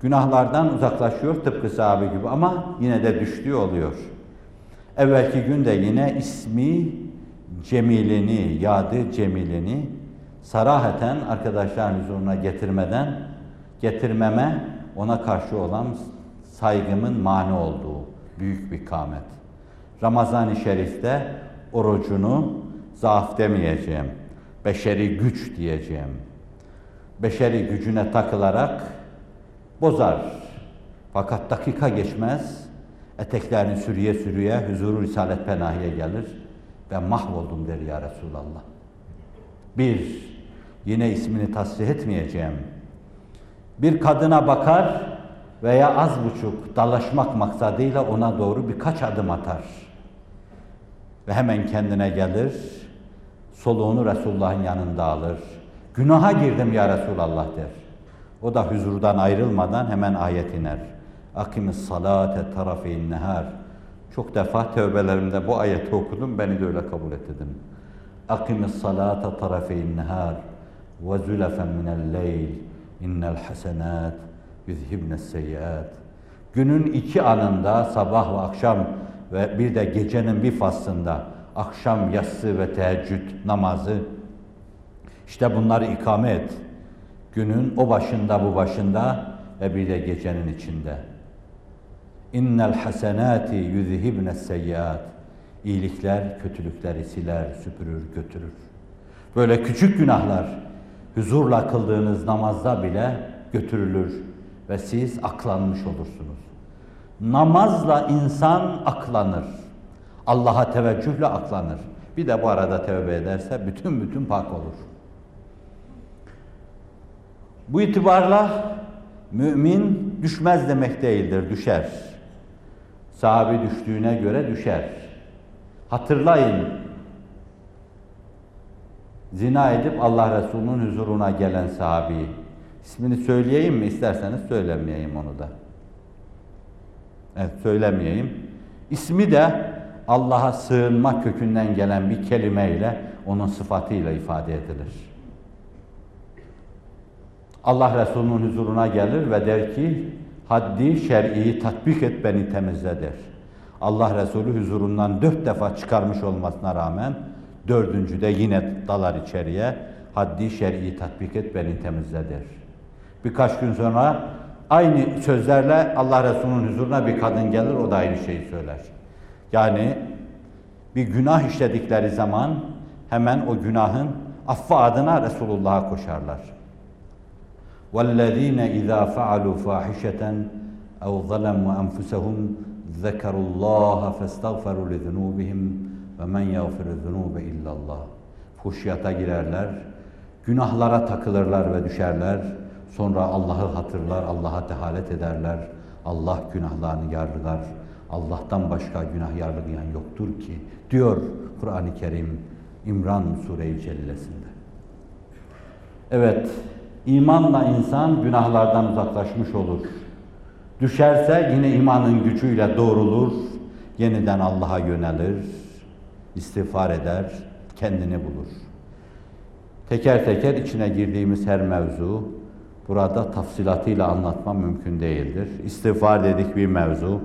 S2: Günahlardan uzaklaşıyor tıpkı sahabe gibi ama yine de düştüğü oluyor. Evvelki gün de yine ismi cemilini, yadı cemilini saraheten arkadaşların huzuruna getirmeden, getirmeme ona karşı olan saygımın mani olduğu büyük bir kâmet. Ramazan-ı Şerif'te orucunu zaaf demeyeceğim, beşeri güç diyeceğim. Beşeri gücüne takılarak bozar. Fakat dakika geçmez, eteklerini sürüye sürüye huzuru Risalet Penahi'ye gelir ve mahvoldum der ya Resulallah. Bir, yine ismini tasrih etmeyeceğim. Bir kadına bakar, veya az buçuk dalaşmak maksadıyla ona doğru birkaç adım atar. Ve hemen kendine gelir, soluğunu Resulullah'ın yanında alır. Günaha girdim ya Resulallah der. O da huzurdan ayrılmadan hemen ayet iner. Akimis salate tarafeyn nehar. Çok defa tövbelerimde bu ayeti okudum, beni de öyle kabul et dedim. Akimis salate tarafeyn nehar ve zülefen minel leyl innel hasenat yüzhibnes seyyiat. Günün iki anında sabah ve akşam ve bir de gecenin bir faslında akşam yatsı ve teheccüd namazı işte bunları ikame et. Günün o başında bu başında ve bir de gecenin içinde. İnnel hasenati yuzhibne seyyiat. İyilikler kötülükleri siler, süpürür, götürür. Böyle küçük günahlar huzurla kıldığınız namazda bile götürülür ve siz aklanmış olursunuz. Namazla insan aklanır. Allah'a teveccühle aklanır. Bir de bu arada tövbe ederse bütün bütün pak olur. Bu itibarla mümin düşmez demek değildir, düşer. Sahabi düştüğüne göre düşer. Hatırlayın, zina edip Allah Resulü'nün huzuruna gelen sahabi. İsmini söyleyeyim mi? İsterseniz söylemeyeyim onu da. Evet, söylemeyeyim. İsmi de Allah'a sığınma kökünden gelen bir kelimeyle, onun sıfatıyla ifade edilir. Allah Resulü'nün huzuruna gelir ve der ki, haddi şer'iyi tatbik et beni temizle der. Allah Resulü huzurundan dört defa çıkarmış olmasına rağmen, dördüncüde yine dalar içeriye, haddi şer'iyi tatbik et beni temizle der. Birkaç gün sonra aynı sözlerle Allah Resulü'nün huzuruna bir kadın gelir, o da aynı şeyi söyler. Yani bir günah işledikleri zaman hemen o günahın affı adına Resulullah'a koşarlar. وَالَّذ۪ينَ اِذَا فَعَلُوا فَاحِشَةً اَوْ ظَلَمُوا أَنفُسَهُمْ ذَكَرُوا اللّٰهَ فَاسْتَغْفَرُوا لِذُنُوبِهِمْ وَمَنْ يَغْفِرُ الذُّنُوبَ اِلَّا اللّٰهِ Fuhşiyata girerler, günahlara takılırlar ve düşerler. Sonra Allah'ı hatırlar, Allah'a tehalet ederler. Allah günahlarını yargılar. Allah'tan başka günah yargılayan yoktur ki diyor Kur'an-ı Kerim İmran Sure-i Cellesinde. Evet, imanla insan günahlardan uzaklaşmış olur. Düşerse yine imanın gücüyle doğrulur, yeniden Allah'a yönelir, istiğfar eder, kendini bulur. Teker teker içine girdiğimiz her mevzu burada tafsilatıyla anlatmam mümkün değildir. İstiğfar dedik bir mevzu,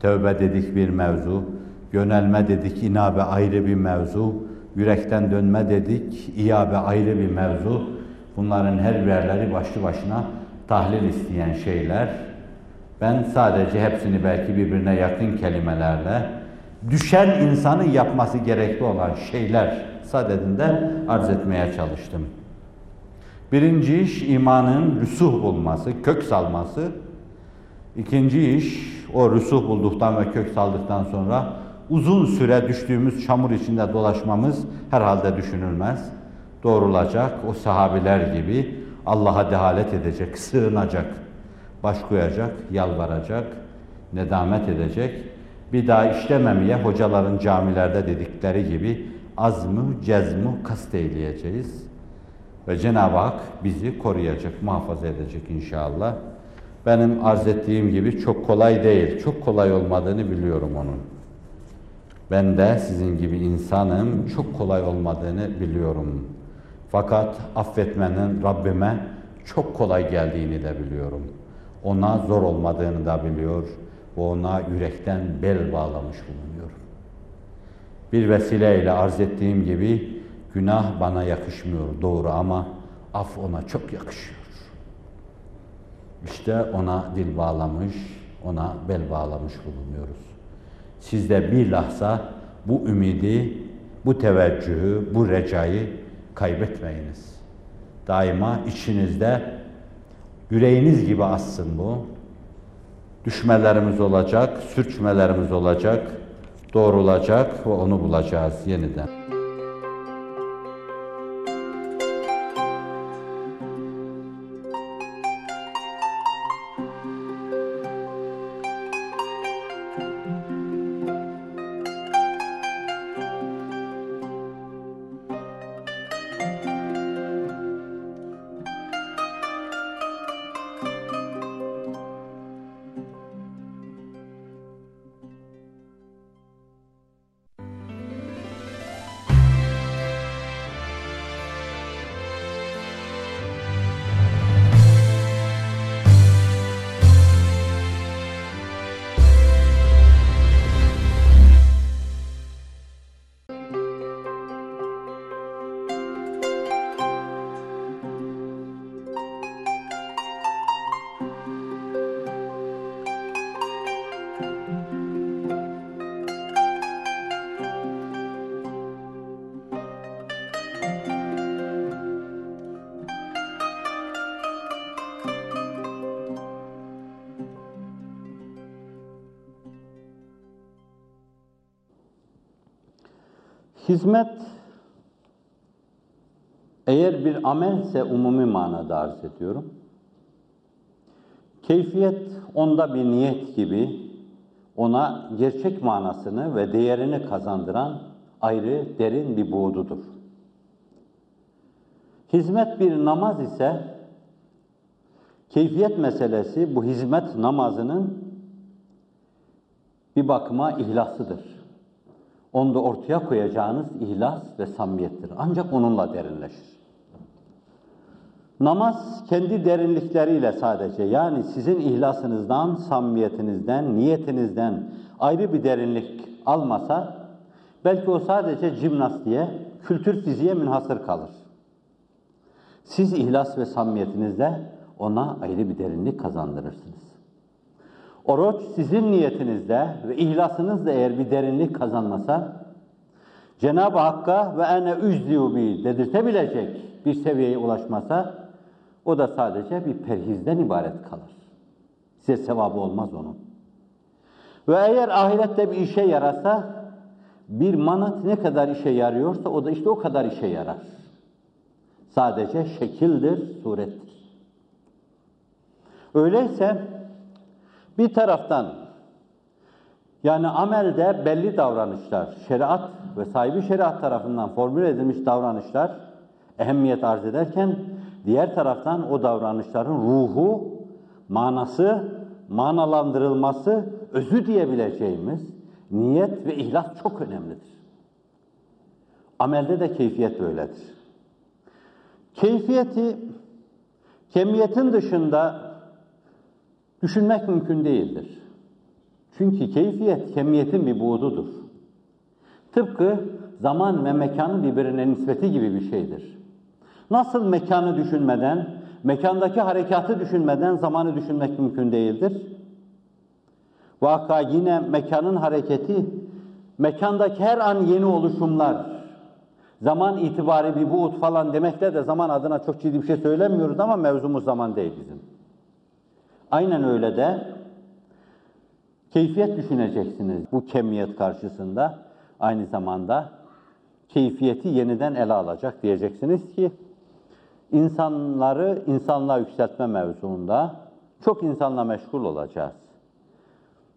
S2: tövbe dedik bir mevzu, yönelme dedik inabe ayrı bir mevzu, yürekten dönme dedik iabe ayrı bir mevzu. Bunların her birerleri başlı başına tahlil isteyen şeyler. Ben sadece hepsini belki birbirine yakın kelimelerle düşen insanın yapması gerekli olan şeyler sadedinde arz etmeye çalıştım. Birinci iş imanın rüsuh bulması, kök salması. İkinci iş o rüsuh bulduktan ve kök saldıktan sonra uzun süre düştüğümüz çamur içinde dolaşmamız herhalde düşünülmez. Doğrulacak o sahabiler gibi Allah'a dehalet edecek, sığınacak, baş koyacak, yalvaracak, nedamet edecek. Bir daha işlememeye hocaların camilerde dedikleri gibi azmı, cezmu kast eyleyeceğiz. Ve Cenab-ı Hak bizi koruyacak, muhafaza edecek inşallah. Benim arz ettiğim gibi çok kolay değil, çok kolay olmadığını biliyorum onun. Ben de sizin gibi insanım, çok kolay olmadığını biliyorum. Fakat affetmenin Rabbime çok kolay geldiğini de biliyorum. Ona zor olmadığını da biliyor ve ona yürekten bel bağlamış bulunuyorum. Bir vesileyle arz ettiğim gibi günah bana yakışmıyor doğru ama af ona çok yakışıyor. İşte ona dil bağlamış, ona bel bağlamış bulunuyoruz. Siz de bir lahza bu ümidi, bu teveccühü, bu recayı kaybetmeyiniz. Daima içinizde yüreğiniz gibi assın bu. Düşmelerimiz olacak, sürçmelerimiz olacak, doğrulacak ve onu bulacağız yeniden.
S4: Hizmet eğer bir amelse umumi manada arz ediyorum. Keyfiyet onda bir niyet gibi ona gerçek manasını ve değerini kazandıran ayrı derin bir buğdudur. Hizmet bir namaz ise keyfiyet meselesi bu hizmet namazının bir bakıma ihlasıdır. Onda ortaya koyacağınız ihlas ve samimiyettir. Ancak onunla derinleşir. Namaz kendi derinlikleriyle sadece yani sizin ihlasınızdan, samimiyetinizden, niyetinizden ayrı bir derinlik almasa belki o sadece cimnastiğe, kültür fiziğe münhasır kalır. Siz ihlas ve samimiyetinizle ona ayrı bir derinlik kazandırırsınız. Oruç sizin niyetinizde ve ihlasınızla eğer bir derinlik kazanmasa, Cenab-ı Hakk'a ve ene üzliu bi dedirtebilecek bir seviyeye ulaşmasa, o da sadece bir perhizden ibaret kalır. Size sevabı olmaz onun. Ve eğer ahirette bir işe yarasa, bir manat ne kadar işe yarıyorsa o da işte o kadar işe yarar. Sadece şekildir, surettir. Öyleyse bir taraftan yani amelde belli davranışlar, şeriat ve sahibi şeriat tarafından formüle edilmiş davranışlar ehemmiyet arz ederken diğer taraftan o davranışların ruhu, manası, manalandırılması, özü diyebileceğimiz niyet ve ihlas çok önemlidir. Amelde de keyfiyet böyledir. Keyfiyeti kemiyetin dışında düşünmek mümkün değildir. Çünkü keyfiyet kemiyetin bir buğdudur. Tıpkı zaman ve mekanın birbirine nispeti gibi bir şeydir. Nasıl mekanı düşünmeden, mekandaki harekatı düşünmeden zamanı düşünmek mümkün değildir. Vaka yine mekanın hareketi, mekandaki her an yeni oluşumlar, zaman itibari bir buğut falan demekle de zaman adına çok ciddi bir şey söylemiyoruz ama mevzumuz zaman değil bizim. Aynen öyle de keyfiyet düşüneceksiniz bu kemiyet karşısında. Aynı zamanda keyfiyeti yeniden ele alacak diyeceksiniz ki insanları insanlığa yükseltme mevzuunda çok insanla meşgul olacağız.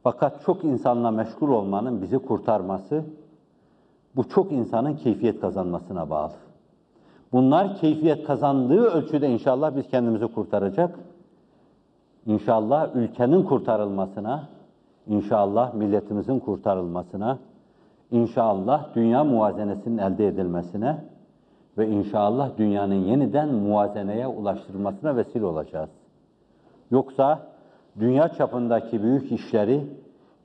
S4: Fakat çok insanla meşgul olmanın bizi kurtarması bu çok insanın keyfiyet kazanmasına bağlı. Bunlar keyfiyet kazandığı ölçüde inşallah biz kendimizi kurtaracak İnşallah ülkenin kurtarılmasına, inşallah milletimizin kurtarılmasına, inşallah dünya muvazenesinin elde edilmesine ve inşallah dünyanın yeniden muvazeneye ulaştırılmasına vesile olacağız. Yoksa dünya çapındaki büyük işleri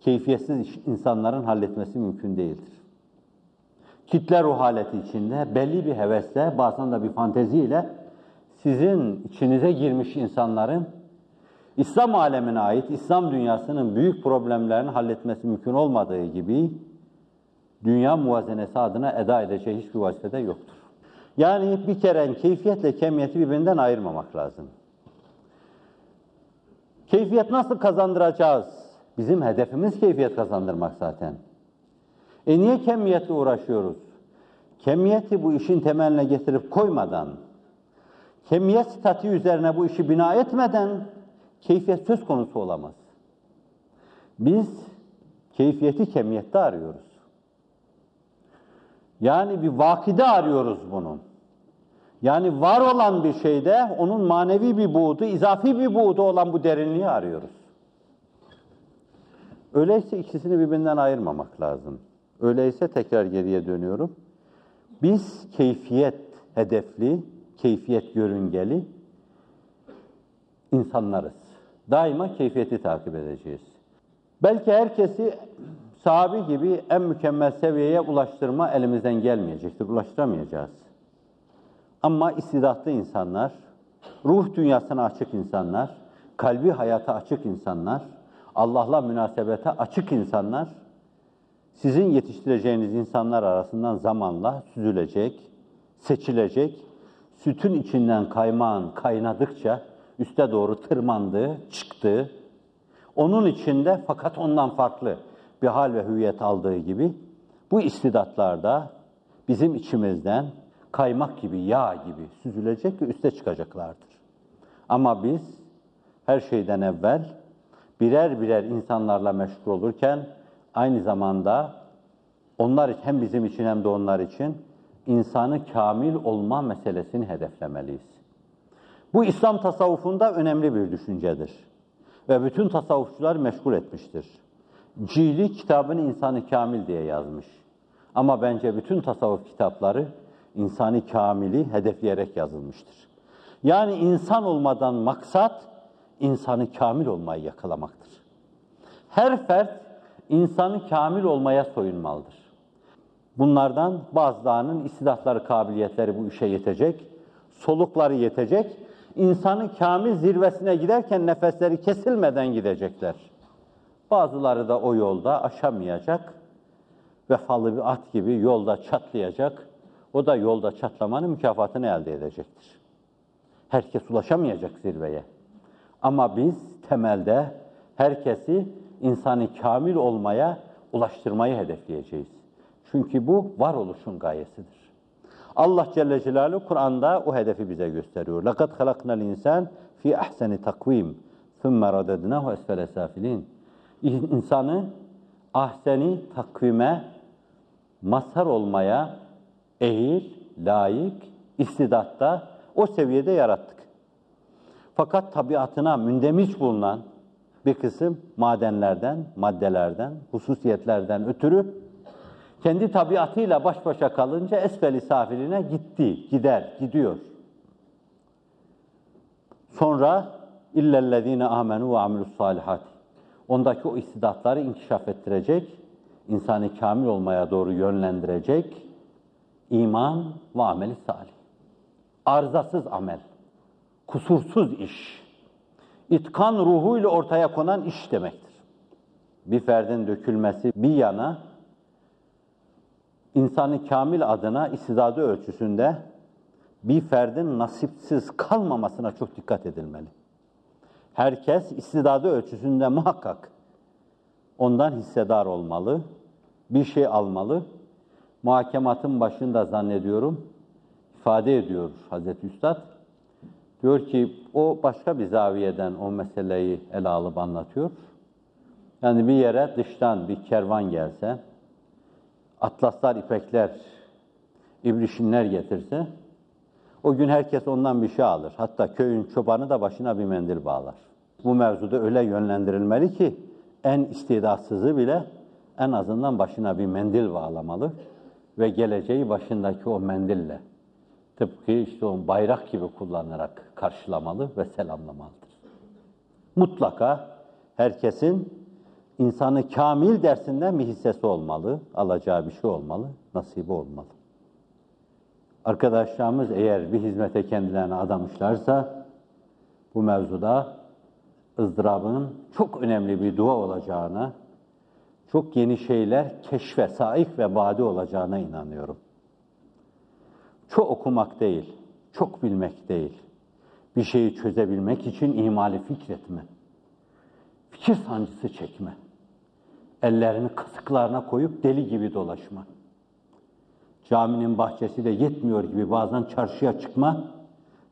S4: keyfiyetsiz insanların halletmesi mümkün değildir. Kitle ruh haleti içinde belli bir hevesle, bazen de bir fanteziyle sizin içinize girmiş insanların İslam alemine ait, İslam dünyasının büyük problemlerini halletmesi mümkün olmadığı gibi dünya muvazenesi adına eda edeceği hiçbir vazifede yoktur. Yani bir kere keyfiyetle kemiyeti birbirinden ayırmamak lazım. Keyfiyet nasıl kazandıracağız? Bizim hedefimiz keyfiyet kazandırmak zaten. E niye kemiyetle uğraşıyoruz? Kemiyeti bu işin temeline getirip koymadan, kemiyet statü üzerine bu işi bina etmeden keyfiyet söz konusu olamaz. Biz keyfiyeti kemiyette arıyoruz. Yani bir vakide arıyoruz bunu. Yani var olan bir şeyde onun manevi bir buğdu, izafi bir buğdu olan bu derinliği arıyoruz. Öyleyse ikisini birbirinden ayırmamak lazım. Öyleyse tekrar geriye dönüyorum. Biz keyfiyet hedefli, keyfiyet görüngeli insanlarız. Daima keyfiyeti takip edeceğiz. Belki herkesi sahabi gibi en mükemmel seviyeye ulaştırma elimizden gelmeyecektir, ulaştıramayacağız. Ama istidatlı insanlar, ruh dünyasına açık insanlar, kalbi hayata açık insanlar, Allah'la münasebete açık insanlar, sizin yetiştireceğiniz insanlar arasından zamanla süzülecek, seçilecek, sütün içinden kaymağın kaynadıkça üste doğru tırmandı, çıktı. Onun içinde fakat ondan farklı bir hal ve hüviyet aldığı gibi bu istidatlarda bizim içimizden kaymak gibi, yağ gibi süzülecek ve üste çıkacaklardır. Ama biz her şeyden evvel birer birer insanlarla meşgul olurken aynı zamanda onlar hem bizim için hem de onlar için insanı kamil olma meselesini hedeflemeliyiz. Bu İslam tasavvufunda önemli bir düşüncedir. Ve bütün tasavvufçular meşgul etmiştir. Cili kitabını insanı kamil diye yazmış. Ama bence bütün tasavvuf kitapları insanı kamili hedefleyerek yazılmıştır. Yani insan olmadan maksat insanı kamil olmayı yakalamaktır. Her fert insanı kamil olmaya soyunmalıdır. Bunlardan bazılarının istidatları, kabiliyetleri bu işe yetecek, solukları yetecek, insanı kamil zirvesine giderken nefesleri kesilmeden gidecekler. Bazıları da o yolda aşamayacak, vefalı bir at gibi yolda çatlayacak, o da yolda çatlamanın mükafatını elde edecektir. Herkes ulaşamayacak zirveye. Ama biz temelde herkesi insanı kamil olmaya ulaştırmayı hedefleyeceğiz. Çünkü bu varoluşun gayesidir. Allah Celle Celaluhu Kur'an'da o hedefi bize gösteriyor. لَقَدْ خَلَقْنَا الْاِنْسَانِ fi اَحْسَنِ takvim ثُمَّ رَدَدْنَهُ اَسْفَلَ سَافِلِينَ İnsanı ahseni takvime mazhar olmaya ehil, layık, istidatta o seviyede yarattık. Fakat tabiatına mündemiş bulunan bir kısım madenlerden, maddelerden, hususiyetlerden ötürü kendi tabiatıyla baş başa kalınca esfeli safiline gitti, gider, gidiyor. Sonra illellezine amenu ve amilus salihat. Ondaki o istidatları inkişaf ettirecek, insanı kamil olmaya doğru yönlendirecek iman ve ameli salih. Arızasız amel, kusursuz iş, itkan ruhuyla ortaya konan iş demektir. Bir ferdin dökülmesi bir yana, insanı kamil adına istidadı ölçüsünde bir ferdin nasipsiz kalmamasına çok dikkat edilmeli. Herkes istidadı ölçüsünde muhakkak ondan hissedar olmalı, bir şey almalı. Muhakematın başında zannediyorum ifade ediyor Hazreti Üstad. Diyor ki o başka bir zaviyeden o meseleyi ele alıp anlatıyor. Yani bir yere dıştan bir kervan gelse, atlaslar, ipekler, ibrişinler getirse, o gün herkes ondan bir şey alır. Hatta köyün çobanı da başına bir mendil bağlar. Bu mevzuda öyle yönlendirilmeli ki en istidatsızı bile en azından başına bir mendil bağlamalı ve geleceği başındaki o mendille tıpkı işte o bayrak gibi kullanarak karşılamalı ve selamlamalıdır. Mutlaka herkesin insanı kamil dersinden bir hissesi olmalı, alacağı bir şey olmalı, nasibi olmalı. Arkadaşlarımız eğer bir hizmete kendilerini adamışlarsa bu mevzuda ızdırabın çok önemli bir dua olacağına, çok yeni şeyler keşfe, saik ve badi olacağına inanıyorum. Çok okumak değil, çok bilmek değil. Bir şeyi çözebilmek için imali fikretme. Fikir sancısı çekme. Ellerini kasıklarına koyup deli gibi dolaşma. Caminin bahçesi de yetmiyor gibi bazen çarşıya çıkma.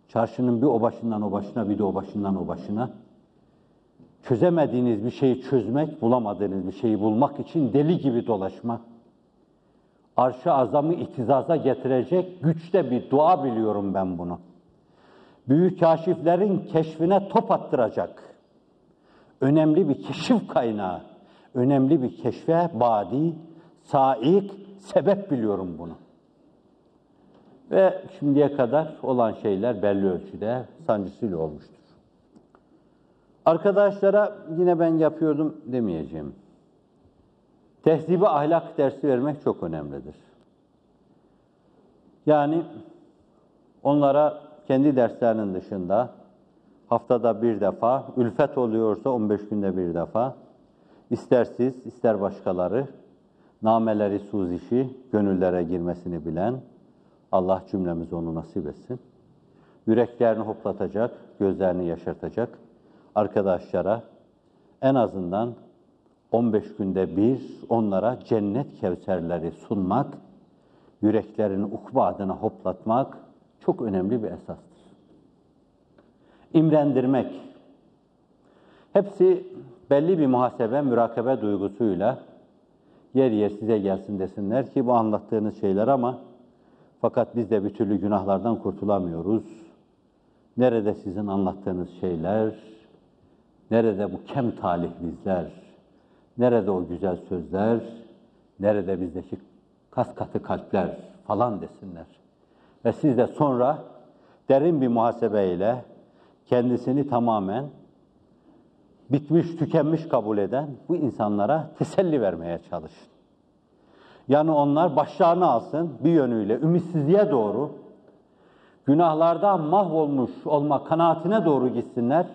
S4: Çarşının bir o başından o başına bir de o başından o başına. Çözemediğiniz bir şeyi çözmek, bulamadığınız bir şeyi bulmak için deli gibi dolaşma. Arş-ı azamı itizaza getirecek güçte bir dua biliyorum ben bunu. Büyük kaşiflerin keşfine top attıracak. Önemli bir keşif kaynağı, önemli bir keşfe badi, saik, sebep biliyorum bunu. Ve şimdiye kadar olan şeyler belli ölçüde sancısıyla olmuştur. Arkadaşlara yine ben yapıyordum demeyeceğim. Tehzibi ahlak dersi vermek çok önemlidir. Yani onlara kendi derslerinin dışında haftada bir defa, ülfet oluyorsa 15 günde bir defa, ister siz, ister başkaları, nameleri suzişi, gönüllere girmesini bilen, Allah cümlemiz onu nasip etsin. Yüreklerini hoplatacak, gözlerini yaşartacak arkadaşlara en azından 15 günde bir onlara cennet kevserleri sunmak, yüreklerini ukba adına hoplatmak çok önemli bir esastır. İmrendirmek, hepsi belli bir muhasebe, mürakabe duygusuyla yer yer size gelsin desinler ki bu anlattığınız şeyler ama fakat biz de bir türlü günahlardan kurtulamıyoruz. Nerede sizin anlattığınız şeyler, nerede bu kem talihbizler, nerede o güzel sözler, nerede bizdeki kas katı kalpler falan desinler. Ve siz de sonra derin bir muhasebeyle kendisini tamamen bitmiş, tükenmiş kabul eden bu insanlara teselli vermeye çalışın. Yani onlar başlarını alsın bir yönüyle ümitsizliğe doğru, günahlardan mahvolmuş olma kanaatine doğru gitsinler.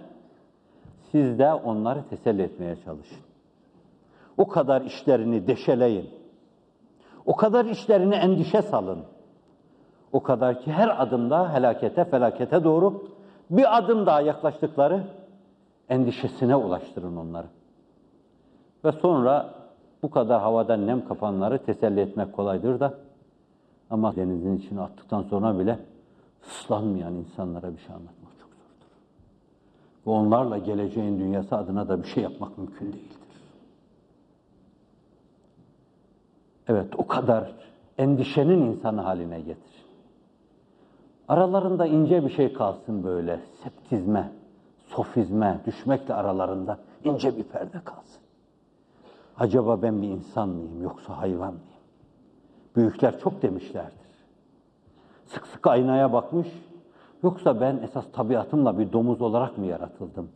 S4: Siz de onları teselli etmeye çalışın. O kadar işlerini deşeleyin. O kadar işlerini endişe salın. O kadar ki her adımda helakete, felakete doğru bir adım daha yaklaştıkları endişesine ulaştırın onları. Ve sonra bu kadar havadan nem kapanları teselli etmek kolaydır da ama denizin içine attıktan sonra bile ıslanmayan insanlara bir şey anlatmak çok zordur. Ve onlarla geleceğin dünyası adına da bir şey yapmak mümkün değildir. Evet, o kadar endişenin insanı haline getir. Aralarında ince bir şey kalsın böyle, septizme, sofizme düşmekle aralarında ince bir perde kalsın. Acaba ben bir insan mıyım yoksa hayvan mıyım? Büyükler çok demişlerdir. Sık sık aynaya bakmış, yoksa ben esas tabiatımla bir domuz olarak mı yaratıldım?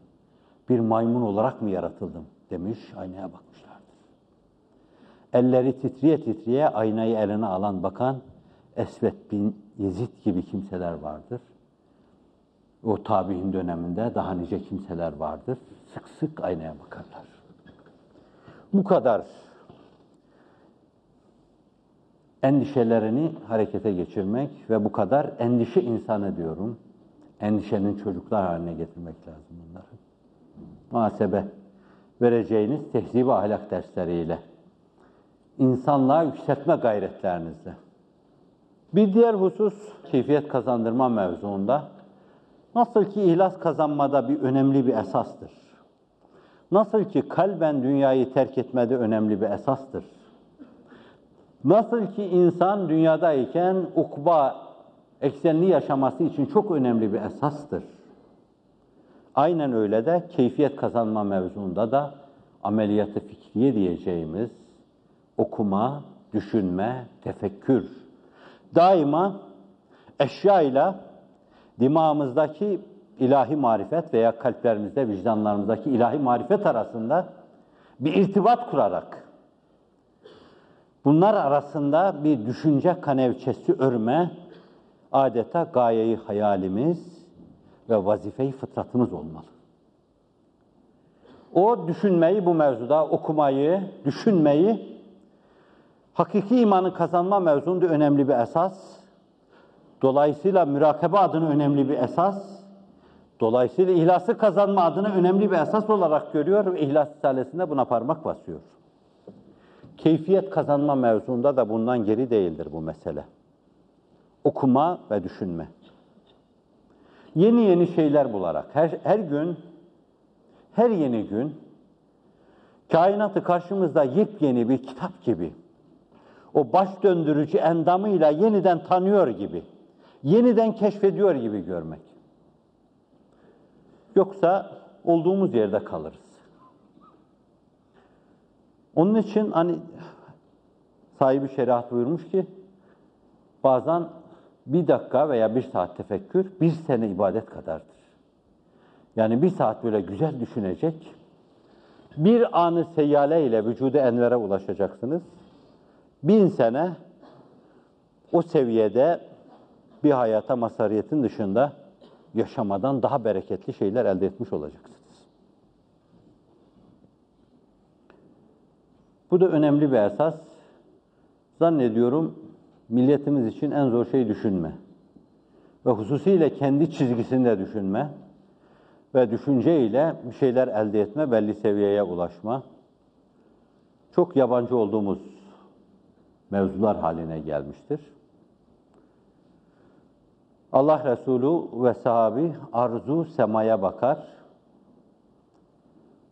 S4: Bir maymun olarak mı yaratıldım? Demiş, aynaya bakmışlardır. Elleri titriye titriye aynayı eline alan bakan Esvet bin Yezid gibi kimseler vardır. O tabi'in döneminde daha nice kimseler vardır. Sık sık aynaya bakarlar. Bu kadar endişelerini harekete geçirmek ve bu kadar endişe insanı diyorum. Endişenin çocuklar haline getirmek lazım bunları. Muhasebe vereceğiniz tehzib ahlak dersleriyle, insanlığa yükseltme gayretlerinizle. Bir diğer husus keyfiyet kazandırma mevzuunda nasıl ki ihlas kazanmada bir önemli bir esastır. Nasıl ki kalben dünyayı terk etmede önemli bir esastır. Nasıl ki insan dünyadayken ukba eksenli yaşaması için çok önemli bir esastır. Aynen öyle de keyfiyet kazanma mevzuunda da ameliyatı fikriye diyeceğimiz okuma, düşünme, tefekkür. Daima eşya ile dimağımızdaki ilahi marifet veya kalplerimizde, vicdanlarımızdaki ilahi marifet arasında bir irtibat kurarak bunlar arasında bir düşünce kanevçesi örme adeta gayeyi hayalimiz ve vazifeyi fıtratımız olmalı. O düşünmeyi bu mevzuda okumayı, düşünmeyi hakiki imanı kazanma mevzunda önemli bir esas. Dolayısıyla mürakabe adına önemli bir esas. Dolayısıyla ihlası kazanma adına önemli bir esas olarak görüyor ve İhlas Risalesi'nde buna parmak basıyor. Keyfiyet kazanma mevzuunda da bundan geri değildir bu mesele. Okuma ve düşünme. Yeni yeni şeyler bularak, her, her gün, her yeni gün, kainatı karşımızda yepyeni bir kitap gibi, o baş döndürücü endamıyla yeniden tanıyor gibi, yeniden keşfediyor gibi görmek. Yoksa olduğumuz yerde kalırız. Onun için hani sahibi şeriat buyurmuş ki bazen bir dakika veya bir saat tefekkür bir sene ibadet kadardır. Yani bir saat böyle güzel düşünecek, bir anı seyyale ile vücudu envere ulaşacaksınız. Bin sene o seviyede bir hayata masariyetin dışında yaşamadan daha bereketli şeyler elde etmiş olacaksınız. Bu da önemli bir esas. Zannediyorum milletimiz için en zor şey düşünme. Ve hususiyle kendi çizgisinde düşünme ve düşünceyle bir şeyler elde etme, belli seviyeye ulaşma. Çok yabancı olduğumuz mevzular haline gelmiştir. Allah Resulü ve sahabi arzu semaya bakar.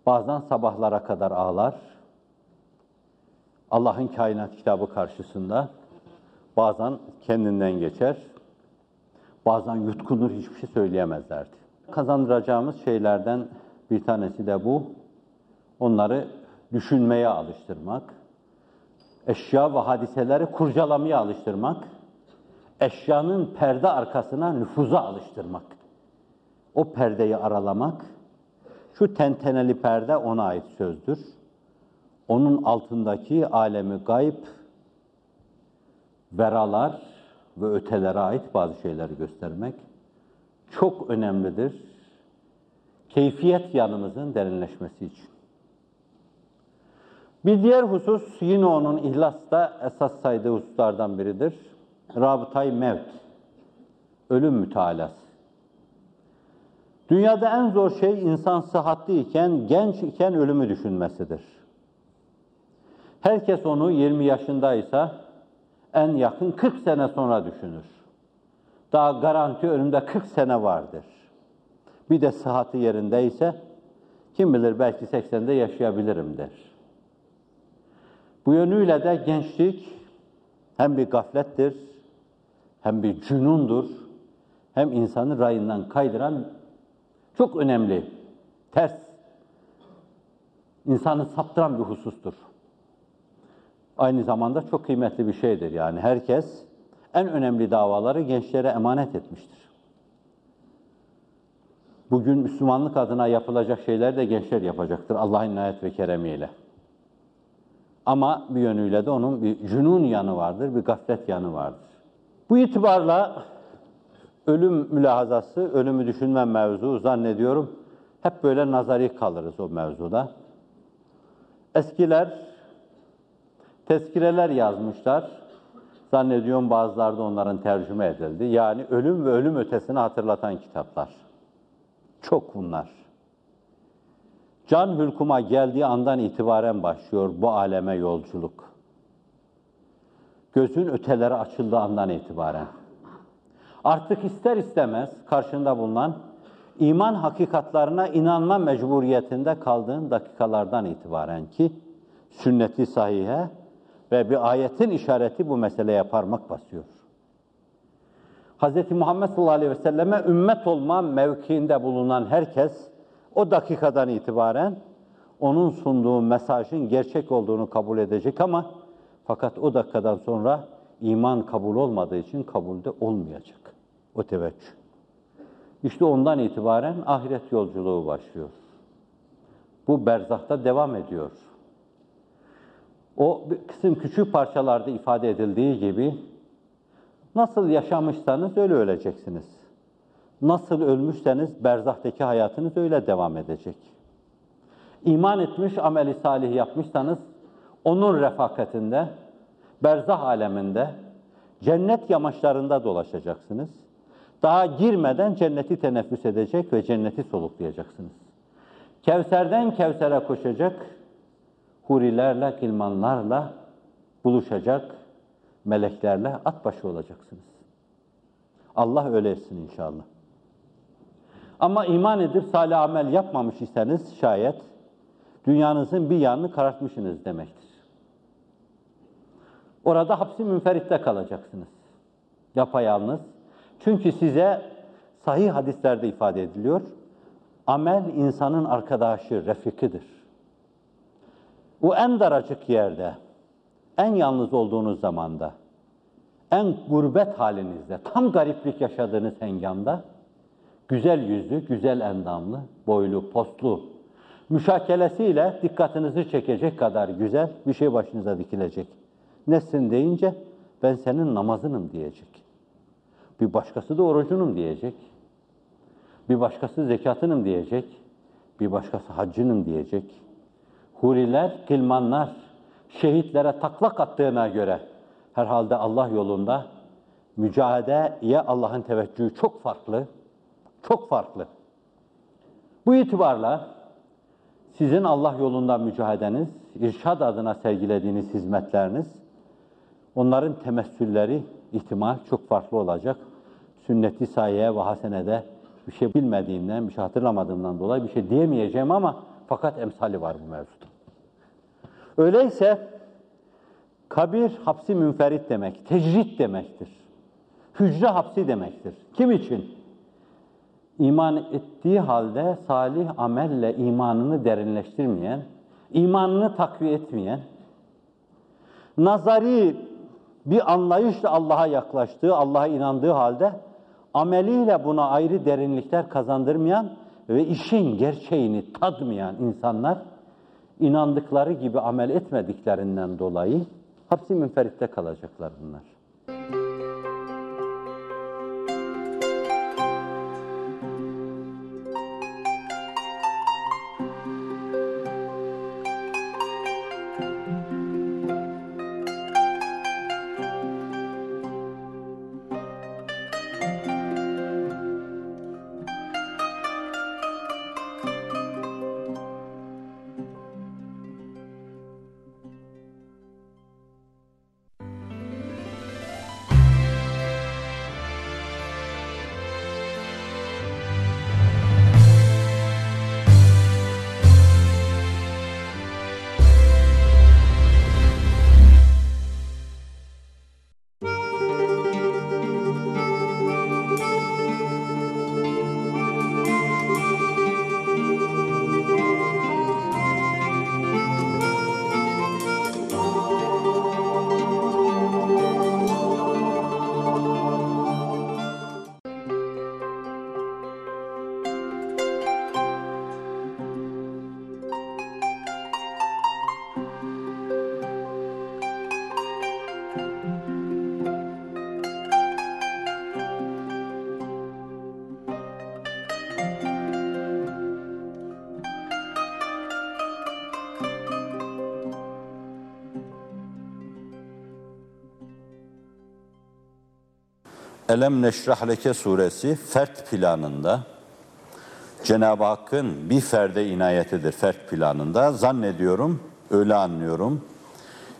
S4: Bazen sabahlara kadar ağlar. Allah'ın kainat kitabı karşısında. Bazen kendinden geçer. Bazen yutkunur hiçbir şey söyleyemezlerdi. Kazandıracağımız şeylerden bir tanesi de bu. Onları düşünmeye alıştırmak. Eşya ve hadiseleri kurcalamaya alıştırmak eşyanın perde arkasına nüfuza alıştırmak. O perdeyi aralamak, şu tenteneli perde ona ait sözdür. Onun altındaki alemi gayb, veralar ve ötelere ait bazı şeyleri göstermek çok önemlidir. Keyfiyet yanımızın derinleşmesi için. Bir diğer husus yine onun ihlasta esas saydığı hususlardan biridir rabıtay mevt, ölüm mütalası. Dünyada en zor şey insan sıhhatli iken, genç iken ölümü düşünmesidir. Herkes onu 20 yaşındaysa en yakın 40 sene sonra düşünür. Daha garanti önümde 40 sene vardır. Bir de sıhhati yerindeyse kim bilir belki 80'de yaşayabilirim der. Bu yönüyle de gençlik hem bir gaflettir, hem bir cünundur, hem insanı rayından kaydıran çok önemli, ters, insanı saptıran bir husustur. Aynı zamanda çok kıymetli bir şeydir. Yani herkes en önemli davaları gençlere emanet etmiştir. Bugün Müslümanlık adına yapılacak şeyler de gençler yapacaktır Allah'ın inayet ve keremiyle. Ama bir yönüyle de onun bir cünun yanı vardır, bir gaflet yanı vardır. Bu itibarla ölüm mülahazası, ölümü düşünme mevzu zannediyorum hep böyle nazari kalırız o mevzuda. Eskiler tezkireler yazmışlar. Zannediyorum bazıları da onların tercüme edildi. Yani ölüm ve ölüm ötesini hatırlatan kitaplar. Çok bunlar. Can hülkuma geldiği andan itibaren başlıyor bu aleme yolculuk. Gözün öteleri açıldığı andan itibaren. Artık ister istemez karşında bulunan iman hakikatlarına inanma mecburiyetinde kaldığın dakikalardan itibaren ki sünneti sahihe ve bir ayetin işareti bu meseleye parmak basıyor. Hz. Muhammed sallallahu aleyhi ve selleme ümmet olma mevkiinde bulunan herkes o dakikadan itibaren onun sunduğu mesajın gerçek olduğunu kabul edecek ama fakat o dakikadan sonra iman kabul olmadığı için kabulde olmayacak. O teveccüh. İşte ondan itibaren ahiret yolculuğu başlıyor. Bu berzahta devam ediyor. O kısım küçük parçalarda ifade edildiği gibi nasıl yaşamışsanız öyle öleceksiniz. Nasıl ölmüşseniz berzahtaki hayatınız öyle devam edecek. İman etmiş, ameli salih yapmışsanız onun refakatinde, berzah aleminde, cennet yamaçlarında dolaşacaksınız. Daha girmeden cenneti teneffüs edecek ve cenneti soluklayacaksınız. Kevser'den Kevser'e koşacak, hurilerle, kilmanlarla buluşacak, meleklerle at başı olacaksınız. Allah öyle etsin inşallah. Ama iman edip salih amel yapmamış iseniz şayet, dünyanızın bir yanını karartmışsınız demektir. Orada hapsi münferitte kalacaksınız. Yapayalnız. Çünkü size sahih hadislerde ifade ediliyor. Amel insanın arkadaşı, refikidir. O en daracık yerde, en yalnız olduğunuz zamanda, en gurbet halinizde, tam gariplik yaşadığınız hengamda, güzel yüzlü, güzel endamlı, boylu, postlu, müşakelesiyle dikkatinizi çekecek kadar güzel bir şey başınıza dikilecek. Nesin deyince ben senin namazınım diyecek. Bir başkası da orucunum diyecek. Bir başkası zekatınım diyecek. Bir başkası haccınım diyecek. Huriler, kilmanlar şehitlere taklak attığına göre herhalde Allah yolunda mücadeleye Allah'ın teveccühü çok farklı. Çok farklı. Bu itibarla sizin Allah yolunda mücadeleniz, irşad adına sergilediğiniz hizmetleriniz, Onların temessülleri ihtimal çok farklı olacak. Sünneti sayeye ve hasenede bir şey bilmediğimden, bir şey hatırlamadığımdan dolayı bir şey diyemeyeceğim ama fakat emsali var bu mevzuda. Öyleyse kabir hapsi münferit demek, tecrit demektir. Hücre hapsi demektir. Kim için? İman ettiği halde salih amelle imanını derinleştirmeyen, imanını takviye etmeyen, nazari bir anlayışla Allah'a yaklaştığı, Allah'a inandığı halde ameliyle buna ayrı derinlikler kazandırmayan ve işin gerçeğini tadmayan insanlar inandıkları gibi amel etmediklerinden dolayı hapsi münferitte kalacaklar bunlar.
S2: Elem Neşrah Leke suresi fert planında Cenab-ı Hakk'ın bir ferde inayetidir fert planında. Zannediyorum, öyle anlıyorum.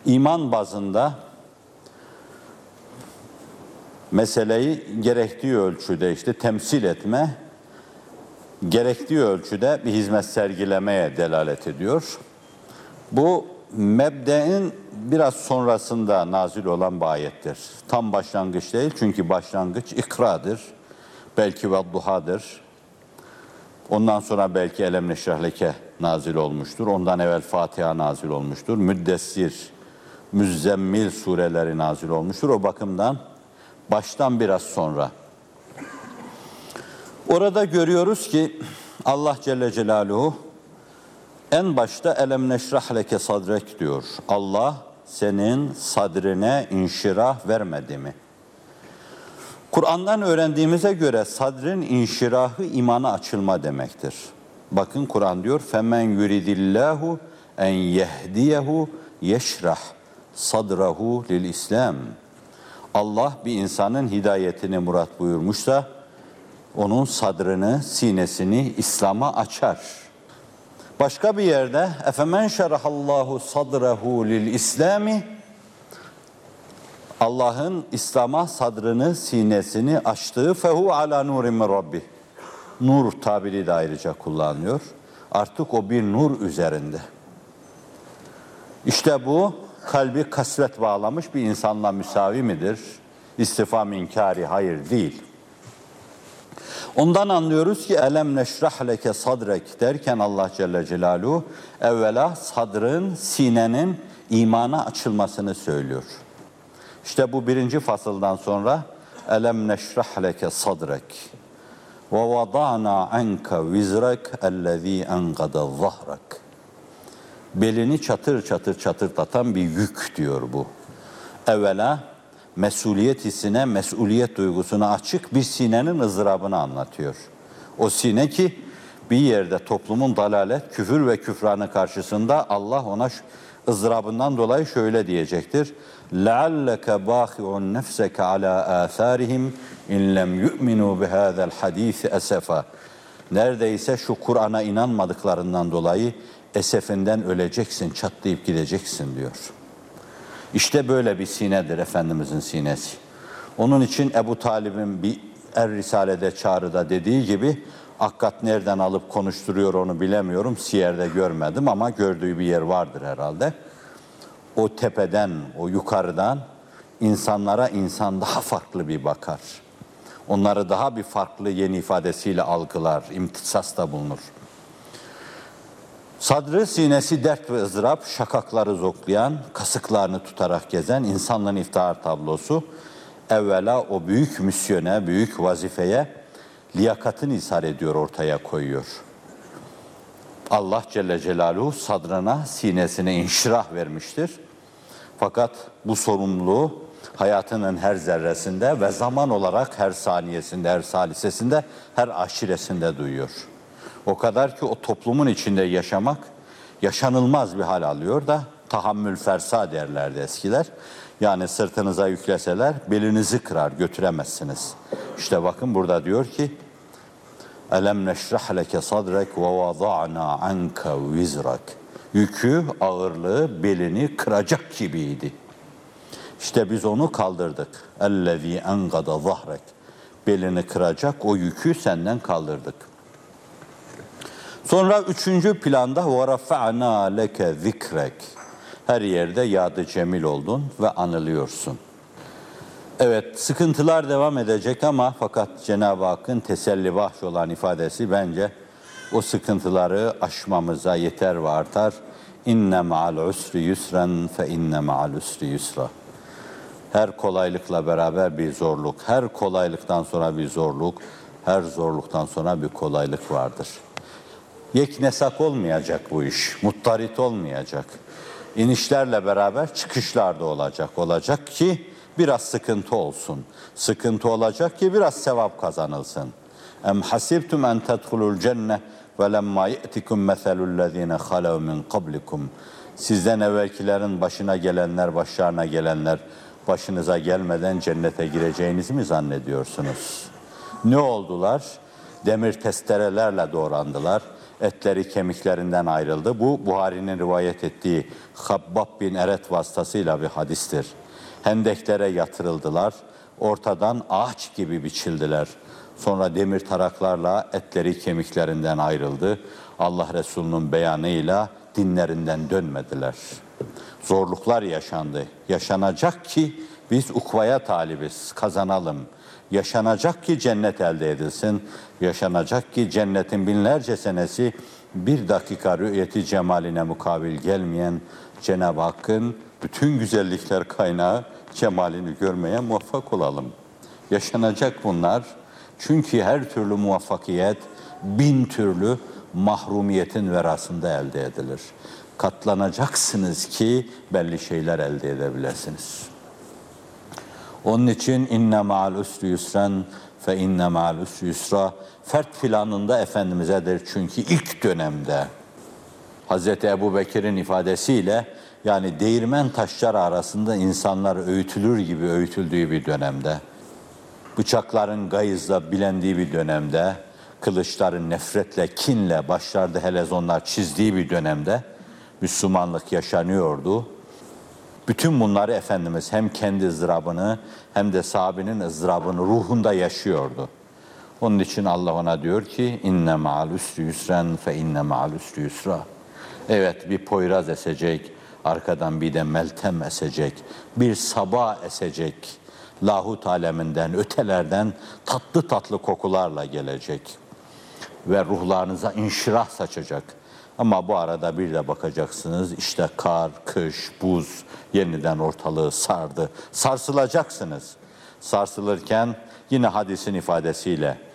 S2: İman bazında meseleyi gerektiği ölçüde işte temsil etme, gerektiği ölçüde bir hizmet sergilemeye delalet ediyor. Bu mebdein biraz sonrasında nazil olan bir ayettir. Tam başlangıç değil çünkü başlangıç ikradır. Belki vadduhadır. Ondan sonra belki Elem Neşrahleke nazil olmuştur. Ondan evvel Fatiha nazil olmuştur. Müddessir, Müzzemmil sureleri nazil olmuştur. O bakımdan baştan biraz sonra. Orada görüyoruz ki Allah Celle Celaluhu en başta elem neşrah leke sadrek diyor. Allah senin sadrine inşirah vermedi mi? Kur'an'dan öğrendiğimize göre sadrin inşirahı imana açılma demektir. Bakın Kur'an diyor femen yuridillahu en yehdiyehu yeşrah sadrahu lil İslam. Allah bir insanın hidayetini murat buyurmuşsa onun sadrını, sinesini İslam'a açar. Başka bir yerde efemen şerahallahu sadrahu lil İslami Allah'ın İslam'a sadrını, sinesini açtığı fehu ala nurim min rabbi. Nur tabiri de ayrıca kullanılıyor. Artık o bir nur üzerinde. İşte bu kalbi kasvet bağlamış bir insanla müsavi midir? İstifam inkari hayır değil. Ondan anlıyoruz ki elem neşrah leke sadrek derken Allah Celle Celaluhu evvela sadrın, sinenin imana açılmasını söylüyor. İşte bu birinci fasıldan sonra elem neşrah leke sadrek ve vada'na anka vizrek ellezî enkada zahrak. Belini çatır çatır çatırtatan bir yük diyor bu. Evvela mesuliyet hissine, mesuliyet duygusuna açık bir sinenin ızdırabını anlatıyor. O sine ki bir yerde toplumun dalalet, küfür ve küfranı karşısında Allah ona ızdırabından dolayı şöyle diyecektir. لَعَلَّكَ بَاخِعُنْ نَفْسَكَ عَلَى آثَارِهِمْ اِنْ لَمْ يُؤْمِنُوا بِهَذَا الْحَد۪يثِ اَسَفًا Neredeyse şu Kur'an'a inanmadıklarından dolayı esefinden öleceksin, çatlayıp gideceksin diyor.
S4: İşte böyle bir sinedir Efendimizin sinesi. Onun için Ebu Talib'in bir Er Risale'de çağrıda dediği gibi Akkat nereden alıp konuşturuyor onu bilemiyorum. Siyer'de görmedim ama gördüğü bir yer vardır herhalde. O tepeden, o yukarıdan insanlara insan daha farklı bir bakar. Onları daha bir farklı yeni ifadesiyle algılar, imtisasta bulunur. Sadrı sinesi dert ve ızdırap, şakakları zoklayan, kasıklarını tutarak gezen insanlığın iftihar tablosu evvela o büyük misyone, büyük vazifeye liyakatını ishar ediyor, ortaya koyuyor. Allah Celle Celaluhu sadrına, sinesine inşirah vermiştir. Fakat bu sorumluluğu hayatının her zerresinde ve zaman olarak her saniyesinde, her salisesinde, her aşiresinde duyuyor. O kadar ki o toplumun içinde yaşamak yaşanılmaz bir hal alıyor da tahammül fersa derlerdi eskiler. Yani sırtınıza yükleseler belinizi kırar götüremezsiniz. İşte bakın burada diyor ki Elem neşrah leke sadrek ve vada'na anka vizrak. Yükü, ağırlığı, belini kıracak gibiydi. İşte biz onu kaldırdık. Ellezî engada zahrek. Belini kıracak o yükü senden kaldırdık. Sonra üçüncü planda وَرَفَعْنَا leke zikrek. Her yerde yadı cemil oldun ve anılıyorsun. Evet, sıkıntılar devam edecek ama fakat Cenab-ı Hakk'ın teselli bahş olan ifadesi bence o sıkıntıları aşmamıza yeter ve artar. İnne ma'al usri yusren fe inne ma'al usri yusra. Her kolaylıkla beraber bir zorluk, her kolaylıktan sonra bir zorluk, her zorluktan sonra bir kolaylık vardır. Yeknesak olmayacak bu iş, muttarit olmayacak. İnişlerle beraber çıkışlar da olacak. Olacak ki biraz sıkıntı olsun. Sıkıntı olacak ki biraz sevap kazanılsın. Em hasibtum en tedhulul cenne ve lemma ye'tikum meselul lezine halav min qablikum. Sizden evvelkilerin başına gelenler, başlarına gelenler başınıza gelmeden cennete gireceğinizi mi zannediyorsunuz? Ne oldular? Demir testerelerle doğrandılar. Etleri kemiklerinden ayrıldı. Bu Buhari'nin rivayet ettiği Habbab bin Eret vasıtasıyla bir hadistir. Hendeklere yatırıldılar. Ortadan ağaç gibi biçildiler. Sonra demir taraklarla etleri kemiklerinden ayrıldı. Allah Resulü'nün beyanıyla dinlerinden dönmediler. Zorluklar yaşandı. Yaşanacak ki biz ukvaya talibiz, kazanalım. Yaşanacak ki cennet elde edilsin. Yaşanacak ki cennetin binlerce senesi bir dakika rü'yeti cemaline mukabil gelmeyen Cenab-ı Hakk'ın bütün güzellikler kaynağı cemalini görmeye muvaffak olalım. Yaşanacak bunlar. Çünkü her türlü muvaffakiyet bin türlü mahrumiyetin verasında elde edilir. Katlanacaksınız ki belli şeyler elde edebilirsiniz. Onun için inne ma'al üsrü yusren fe inne ma'al üsrü yusra fert planında Efendimiz'edir. Çünkü ilk dönemde Hz. Ebu Bekir'in ifadesiyle yani değirmen taşları arasında insanlar öğütülür gibi öğütüldüğü bir dönemde, bıçakların gayızla bilendiği bir dönemde, kılıçların nefretle, kinle başlarda helezonlar çizdiği bir dönemde Müslümanlık yaşanıyordu. Bütün bunları Efendimiz hem kendi ızdırabını hem de sahabenin ızdırabını ruhunda yaşıyordu. Onun için Allah ona diyor ki inne ma'al üsrü yusren fe inne ma'al üsrü yusra. Evet bir poyraz esecek, arkadan bir de meltem esecek, bir sabah esecek. Lahut aleminden, ötelerden tatlı tatlı kokularla gelecek. Ve ruhlarınıza inşirah saçacak. Ama bu arada bir de bakacaksınız işte kar, kış, buz yeniden ortalığı sardı. Sarsılacaksınız. Sarsılırken yine hadisin ifadesiyle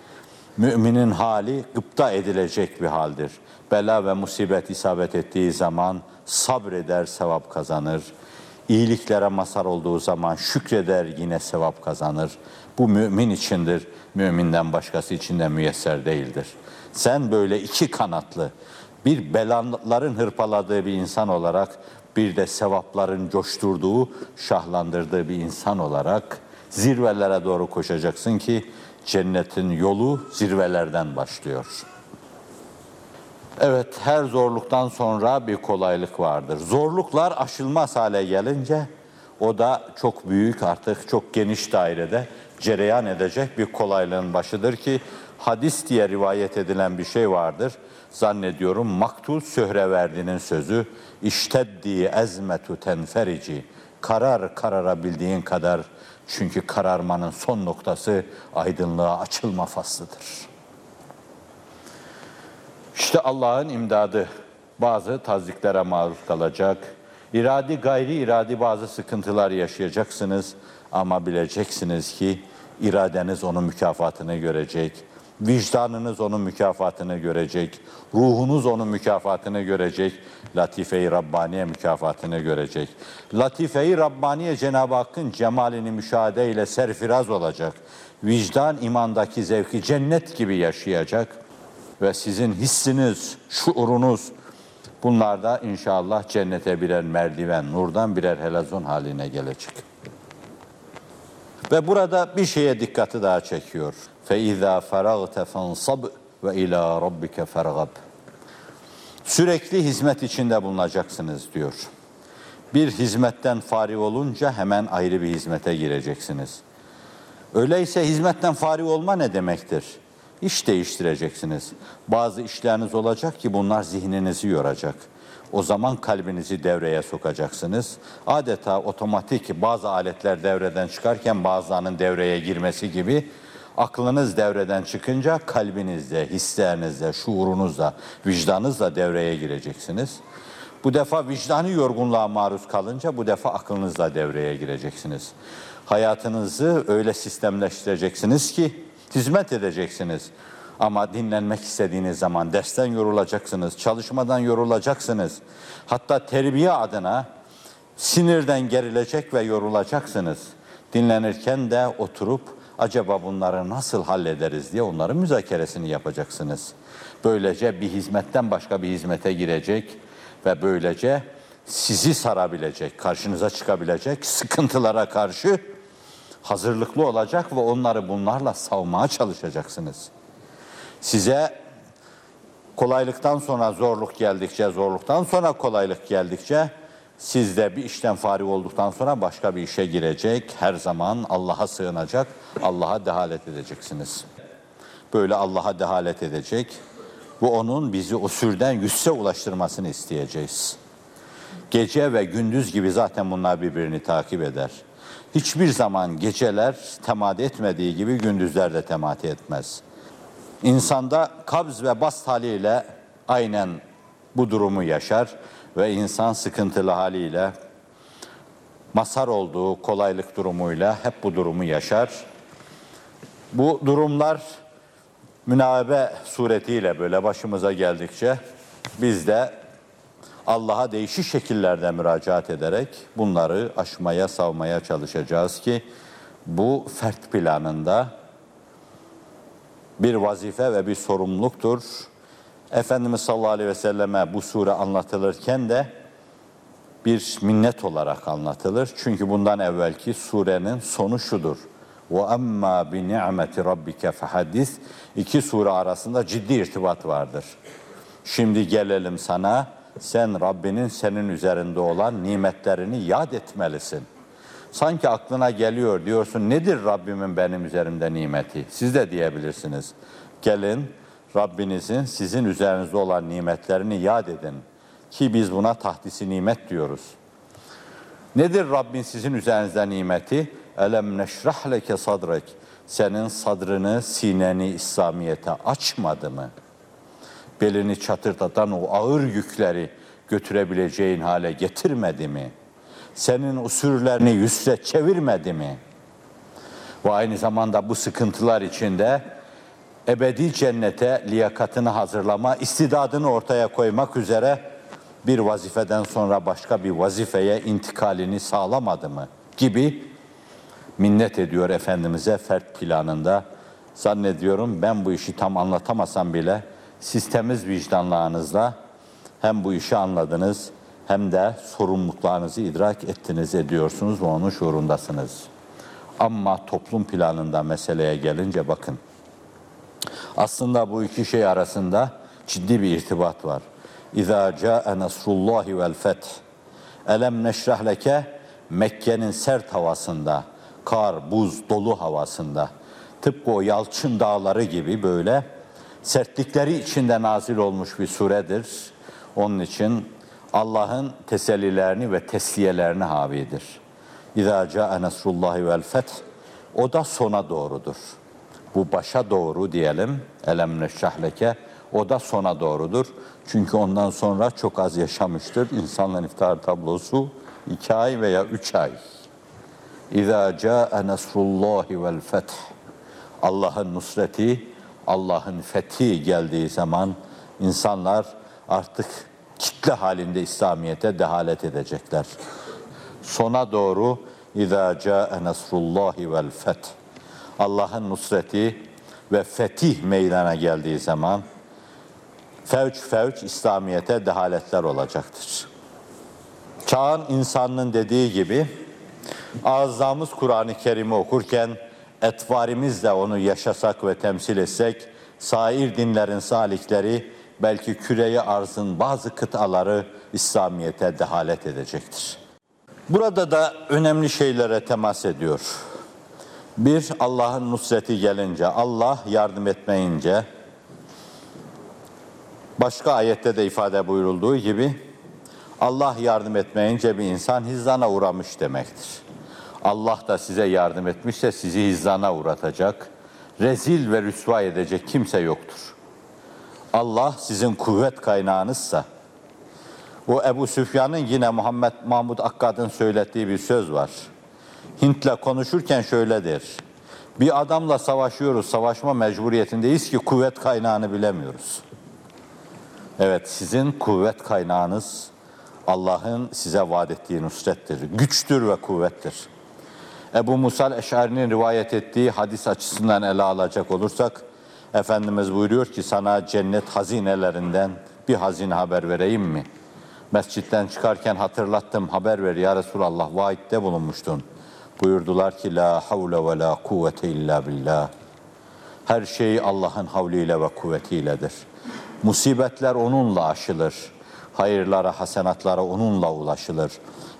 S4: müminin hali gıpta edilecek bir haldir. Bela ve musibet isabet ettiği zaman sabreder, sevap kazanır. İyiliklere mazhar olduğu zaman şükreder, yine sevap kazanır. Bu mümin içindir. Müminden başkası için de müyesser değildir. Sen böyle iki kanatlı, bir belaların hırpaladığı bir insan olarak, bir de sevapların coşturduğu, şahlandırdığı bir insan olarak zirvelere doğru koşacaksın ki cennetin yolu zirvelerden başlıyor. Evet, her zorluktan sonra bir kolaylık vardır. Zorluklar aşılmaz hale gelince
S2: O da çok büyük artık çok geniş dairede cereyan edecek bir kolaylığın başıdır ki hadis diye rivayet edilen bir şey vardır. Zannediyorum Maktul Söhreverdi'nin sözü İşteddi ezmetu tenferici karar kararabildiğin kadar çünkü kararmanın son noktası aydınlığa açılma faslıdır. İşte Allah'ın imdadı bazı taziklere maruz kalacak. İradi gayri iradi bazı sıkıntılar yaşayacaksınız ama bileceksiniz ki iradeniz onun mükafatını görecek. Vicdanınız onun mükafatını görecek. Ruhunuz onun mükafatını görecek. Latife-i Rabbaniye mükafatını görecek. Latife-i Rabbaniye Cenab-ı Hakk'ın cemalini müşahede ile serfiraz olacak. Vicdan imandaki zevki cennet gibi yaşayacak ve sizin hissiniz, şuurunuz bunlar da inşallah cennete birer merdiven, nurdan birer helazon haline gelecek. Ve burada bir şeye dikkati daha çekiyor. فَاِذَا فَرَغْتَ فَانْصَبْ وَاِلَى رَبِّكَ فَرْغَبْ Sürekli hizmet içinde bulunacaksınız diyor. Bir hizmetten fari olunca hemen ayrı bir hizmete gireceksiniz. Öyleyse hizmetten fari olma ne demektir? İş değiştireceksiniz. Bazı işleriniz olacak ki bunlar zihninizi yoracak. O zaman kalbinizi devreye sokacaksınız. Adeta otomatik bazı aletler devreden çıkarken bazılarının devreye girmesi gibi aklınız devreden çıkınca kalbinizde, hislerinizde, şuurunuzda, vicdanınızla devreye gireceksiniz. Bu defa vicdani yorgunluğa maruz kalınca bu defa aklınızla devreye gireceksiniz. Hayatınızı öyle sistemleştireceksiniz ki hizmet edeceksiniz. Ama dinlenmek istediğiniz zaman dersten yorulacaksınız, çalışmadan yorulacaksınız. Hatta terbiye adına sinirden gerilecek ve yorulacaksınız. Dinlenirken de oturup acaba bunları nasıl hallederiz diye onların müzakeresini yapacaksınız. Böylece bir hizmetten başka bir hizmete girecek ve böylece sizi sarabilecek, karşınıza çıkabilecek sıkıntılara karşı hazırlıklı olacak ve onları bunlarla savmaya çalışacaksınız. Size kolaylıktan sonra zorluk geldikçe, zorluktan sonra kolaylık geldikçe siz de bir işten fari olduktan sonra başka bir işe girecek, her zaman Allah'a sığınacak, Allah'a dehalet edeceksiniz. Böyle Allah'a dehalet edecek. Bu onun bizi o sürden yüzse ulaştırmasını isteyeceğiz. Gece ve gündüz gibi zaten bunlar birbirini takip eder. Hiçbir zaman geceler temadi etmediği gibi gündüzler de temadi etmez. İnsanda kabz ve bast haliyle aynen bu durumu yaşar ve insan sıkıntılı haliyle masar olduğu kolaylık durumuyla hep bu durumu yaşar. Bu durumlar münabe suretiyle böyle başımıza geldikçe biz de Allah'a değişik şekillerde müracaat ederek bunları aşmaya, savmaya çalışacağız ki bu fert planında bir vazife ve bir sorumluluktur. Efendimiz sallallahu aleyhi ve selleme bu sure anlatılırken de bir minnet olarak anlatılır. Çünkü bundan evvelki surenin sonu şudur. Ve amma bi ni'meti rabbike fehaddis. İki sure arasında ciddi irtibat vardır. Şimdi gelelim sana. Sen Rabbinin senin üzerinde olan nimetlerini yad etmelisin. Sanki aklına geliyor diyorsun nedir Rabbimin benim üzerimde nimeti? Siz de diyebilirsiniz. Gelin Rabbinizin sizin üzerinizde olan nimetlerini yad edin. Ki biz buna tahdisi nimet diyoruz. Nedir Rabbin sizin üzerinizde nimeti? Elem neşrah leke sadrek. Senin sadrını, sineni İslamiyete açmadı mı? Belini çatırtatan o ağır yükleri götürebileceğin hale getirmedi mi? Senin usullerini yüzle çevirmedi mi? Ve aynı zamanda bu sıkıntılar içinde ebedi cennete liyakatını hazırlama, istidadını ortaya koymak üzere bir vazifeden sonra başka bir vazifeye intikalini sağlamadı mı? Gibi minnet ediyor Efendimiz'e fert planında. Zannediyorum ben bu işi tam anlatamasam bile siz temiz vicdanlarınızla hem bu işi anladınız hem de sorumluluklarınızı idrak ettiniz ediyorsunuz ve onun şuurundasınız. Ama toplum planında meseleye gelince bakın. Aslında bu iki şey arasında ciddi bir irtibat var. İza caa nasrullahi vel feth. Elem neşrah leke Mekke'nin sert havasında, kar, buz, dolu havasında, tıpkı o yalçın dağları gibi böyle sertlikleri içinde nazil olmuş bir suredir. Onun için Allah'ın tesellilerini ve tesliyelerini havidir. İzâ câe nesrullâhi vel feth. O da sona doğrudur. Bu başa doğru diyelim. Elem neşrahleke. O da sona doğrudur. Çünkü ondan sonra çok az yaşamıştır. İnsanların iftar tablosu iki ay veya üç ay. İzâ câe nesrullâhi vel feth. Allah'ın nusreti, Allah'ın fethi geldiği zaman insanlar artık kitle halinde İslamiyet'e dehalet edecekler. Sona doğru İzâ câe nesrullâhi vel feth. Allah'ın nusreti ve fetih meydana geldiği zaman fevç fevç İslamiyet'e dehaletler olacaktır. Çağın insanının dediği gibi ağızlarımız Kur'an-ı Kerim'i okurken etvarimizle onu yaşasak ve temsil etsek sair dinlerin salikleri belki küreyi arzın bazı kıtaları İslamiyet'e dehalet edecektir. Burada da önemli şeylere temas ediyor. Bir, Allah'ın nusreti gelince, Allah yardım etmeyince, başka ayette de ifade buyurulduğu gibi, Allah yardım etmeyince bir insan hizlana uğramış demektir. Allah da size yardım etmişse sizi hizlana uğratacak, rezil ve rüsva edecek kimse yoktur. Allah sizin kuvvet kaynağınızsa, o Ebu Süfyan'ın yine Muhammed Mahmud Akkad'ın söylettiği bir söz var. Hint'le konuşurken şöyle der. Bir adamla savaşıyoruz, savaşma mecburiyetindeyiz ki kuvvet kaynağını bilemiyoruz. Evet, sizin kuvvet kaynağınız Allah'ın size vaat ettiği nusrettir. Güçtür ve kuvvettir. Ebu Musa Eş'ari'nin rivayet ettiği hadis açısından ele alacak olursak, Efendimiz buyuruyor ki sana cennet hazinelerinden bir hazine haber vereyim mi? Mescitten çıkarken hatırlattım haber ver ya Resulallah vaitte bulunmuştun. Buyurdular ki la havle ve la kuvvete illa billah. Her şey Allah'ın havliyle ve kuvvetiyledir. Musibetler onunla aşılır. Hayırlara, hasenatlara onunla ulaşılır.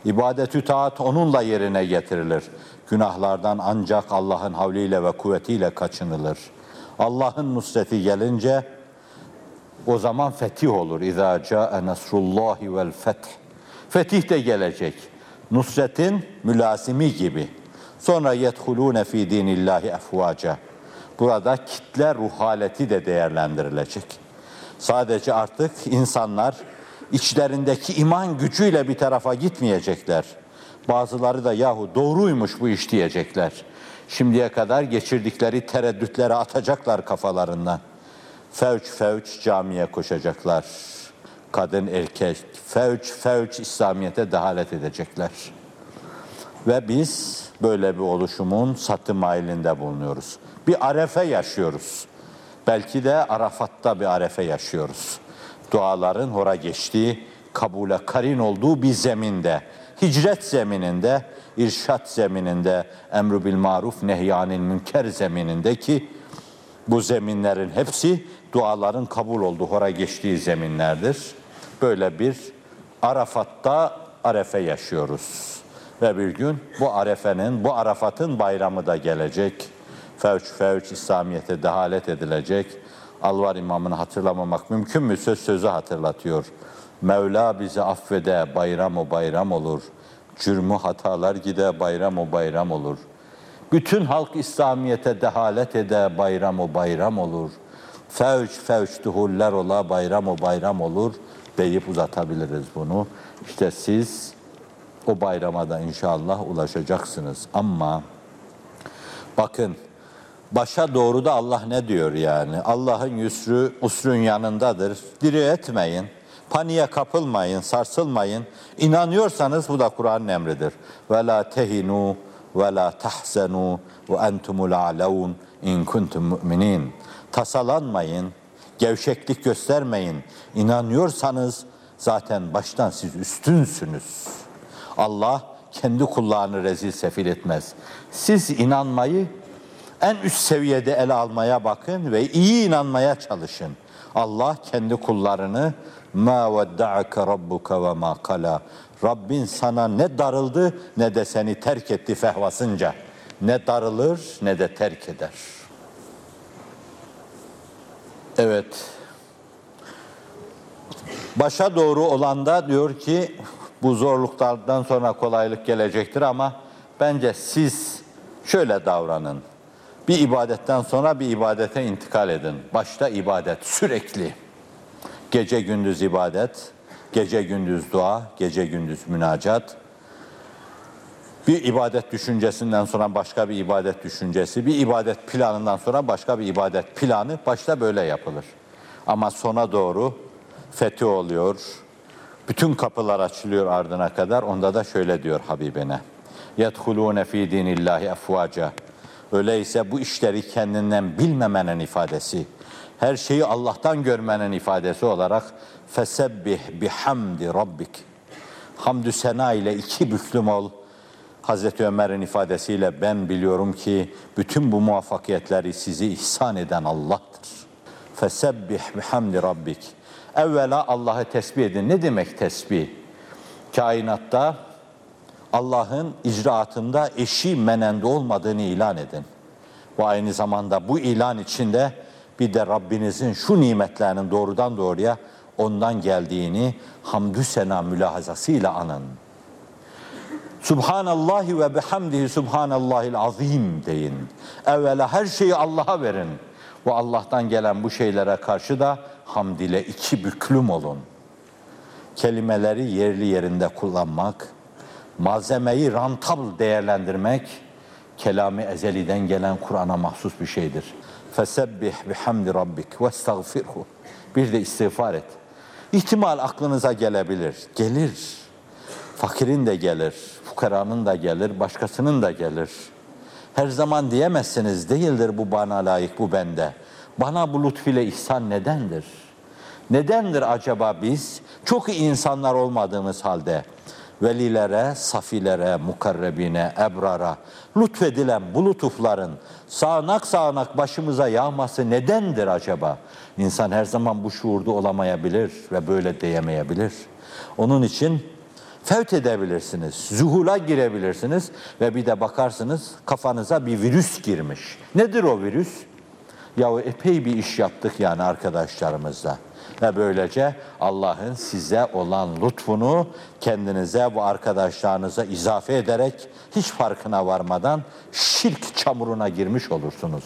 S2: İbadet-ü taat onunla yerine getirilir. Günahlardan ancak Allah'ın havliyle ve kuvvetiyle kaçınılır. Allah'ın nusreti gelince o zaman fetih olur. İzâ câe nesrullâhi vel feth. Fetih de gelecek. Nusretin mülasimi gibi. Sonra yedhulûne fî dînillâhi efvâca. Burada kitle ruh haleti de değerlendirilecek. Sadece artık insanlar içlerindeki iman gücüyle bir tarafa gitmeyecekler. Bazıları da yahu doğruymuş bu iş diyecekler. Şimdiye kadar geçirdikleri tereddütleri atacaklar kafalarından. Fevç fevç camiye koşacaklar. Kadın erkek fevç fevç İslamiyet'e dehalet edecekler. Ve biz böyle bir oluşumun satı mailinde bulunuyoruz. Bir arefe yaşıyoruz. Belki de Arafat'ta bir arefe yaşıyoruz. Duaların hora geçtiği, kabule karin olduğu bir zeminde, hicret zemininde, irşat zemininde, emru bil maruf nehyanil münker zemininde ki bu zeminlerin hepsi duaların kabul olduğu, hora geçtiği zeminlerdir. Böyle bir Arafat'ta arefe yaşıyoruz. Ve bir gün bu arefenin, bu Arafat'ın bayramı da gelecek. Fevç fevç İslamiyet'e dehalet edilecek. Alvar imamını hatırlamamak mümkün mü? Söz sözü hatırlatıyor. Mevla bizi affede, bayram o bayram olur. Cürmü hatalar gide, bayram o bayram olur. Bütün halk İslamiyet'e dehalet ede, bayram o bayram olur. Fevç fevç duhuller ola, bayram o bayram olur deyip uzatabiliriz bunu. İşte siz o bayrama da inşallah ulaşacaksınız. Ama bakın başa doğru da Allah ne diyor yani? Allah'ın yüsrü usrün yanındadır. Diri etmeyin. Paniğe kapılmayın, sarsılmayın. İnanıyorsanız bu da Kur'an'ın emridir. Ve la tehinu ve la tahzenu ve entumul a'laun in kuntum mu'minin. Tasalanmayın, gevşeklik göstermeyin. İnanıyorsanız zaten baştan siz üstünsünüz. Allah kendi kullarını rezil sefil etmez. Siz inanmayı En üst seviyede ele almaya bakın ve iyi inanmaya çalışın. Allah kendi kullarını ma vedda'aka rabbuka ve ma kala. Rabbin sana ne darıldı ne de seni terk etti fehvasınca. Ne darılır ne de terk eder. Evet. Başa doğru olan da diyor ki bu zorluklardan sonra kolaylık gelecektir ama bence siz şöyle davranın. Bir ibadetten sonra bir ibadete intikal edin. Başta ibadet sürekli. Gece gündüz ibadet, gece gündüz dua, gece gündüz münacat. Bir ibadet düşüncesinden sonra başka bir ibadet düşüncesi, bir ibadet planından sonra başka bir ibadet planı başta böyle yapılır. Ama sona doğru fethi oluyor, bütün kapılar açılıyor ardına kadar. Onda da şöyle diyor Habibine. يَدْخُلُونَ ف۪ي دِينِ اللّٰهِ اَفْوَاجًا Öyleyse bu işleri kendinden bilmemenin ifadesi, her şeyi Allah'tan görmenin ifadesi olarak fesebbih bihamdi rabbik. Hamdü sena ile iki büklüm ol. Hazreti Ömer'in ifadesiyle ben biliyorum ki bütün bu muvaffakiyetleri sizi ihsan eden Allah'tır. Fesebbih bihamdi rabbik. Evvela Allah'ı tesbih edin. Ne demek tesbih? Kainatta Allah'ın icraatında eşi menende olmadığını ilan edin. Ve aynı zamanda bu ilan içinde bir de Rabbinizin şu nimetlerinin doğrudan doğruya ondan geldiğini hamdü sena mülahazasıyla anın. Subhanallahi ve bihamdihi subhanallahil azim deyin. Evvela her şeyi Allah'a verin. Ve Allah'tan gelen bu şeylere karşı da hamd ile iki büklüm olun. Kelimeleri yerli yerinde kullanmak, malzemeyi rantabl değerlendirmek, kelami ezeliden gelen Kur'an'a mahsus bir şeydir. Fesebbih bihamdi rabbik ve estağfirhu. Bir de istiğfar et. İhtimal aklınıza gelebilir. Gelir. Fakirin de gelir, fukaranın da gelir, başkasının da gelir. Her zaman diyemezsiniz, değildir bu bana layık, bu bende. Bana bu lütfüyle ihsan nedendir? Nedendir acaba biz çok iyi insanlar olmadığımız halde velilere, safilere, mukarrebine, ebrara lütfedilen bu lütufların sağanak sağanak başımıza yağması nedendir acaba? İnsan her zaman bu şuurda olamayabilir ve böyle diyemeyebilir. Onun için fevt edebilirsiniz, zuhula girebilirsiniz ve bir de bakarsınız kafanıza bir virüs girmiş. Nedir o virüs? Ya epey bir iş yaptık yani arkadaşlarımızla. Ve böylece Allah'ın size olan lütfunu kendinize ve arkadaşlarınıza izafe ederek hiç farkına varmadan şirk çamuruna girmiş olursunuz.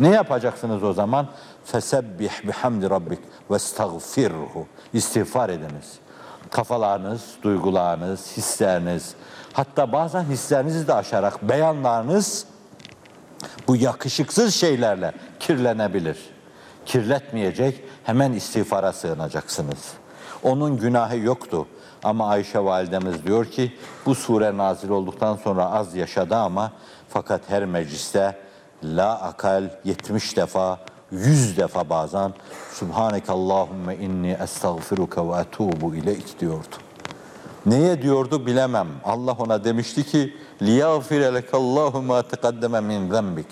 S2: Ne yapacaksınız o zaman? Fesebbih bihamdi rabbik ve estağfirhu. İstiğfar ediniz. Kafalarınız, duygularınız, hisleriniz, hatta bazen hislerinizi de aşarak beyanlarınız bu yakışıksız şeylerle kirlenebilir kirletmeyecek, hemen istiğfara sığınacaksınız. Onun günahı yoktu. Ama Ayşe validemiz diyor ki bu sure nazil olduktan sonra az yaşadı ama fakat her mecliste la akal 70 defa 100 defa bazen Subhaneke Allahümme inni estağfiruke ve etubu ileyk diyordu. Neye diyordu bilemem. Allah ona demişti ki liyagfire lekallahu ma tekaddeme min zembik.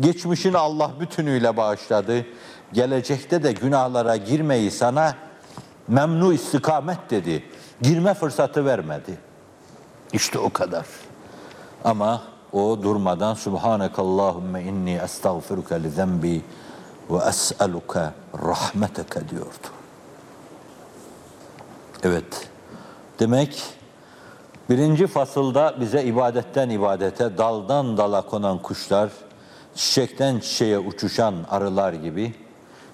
S2: Geçmişini Allah bütünüyle bağışladı. Gelecekte de günahlara girmeyi sana memnu istikamet dedi. Girme fırsatı vermedi. İşte o kadar. Ama o durmadan Subhaneke Allahümme inni estağfiruke li zenbi ve es'eluke rahmeteke diyordu. Evet. Demek birinci fasılda bize ibadetten ibadete, daldan dala konan kuşlar, çiçekten çiçeğe uçuşan arılar gibi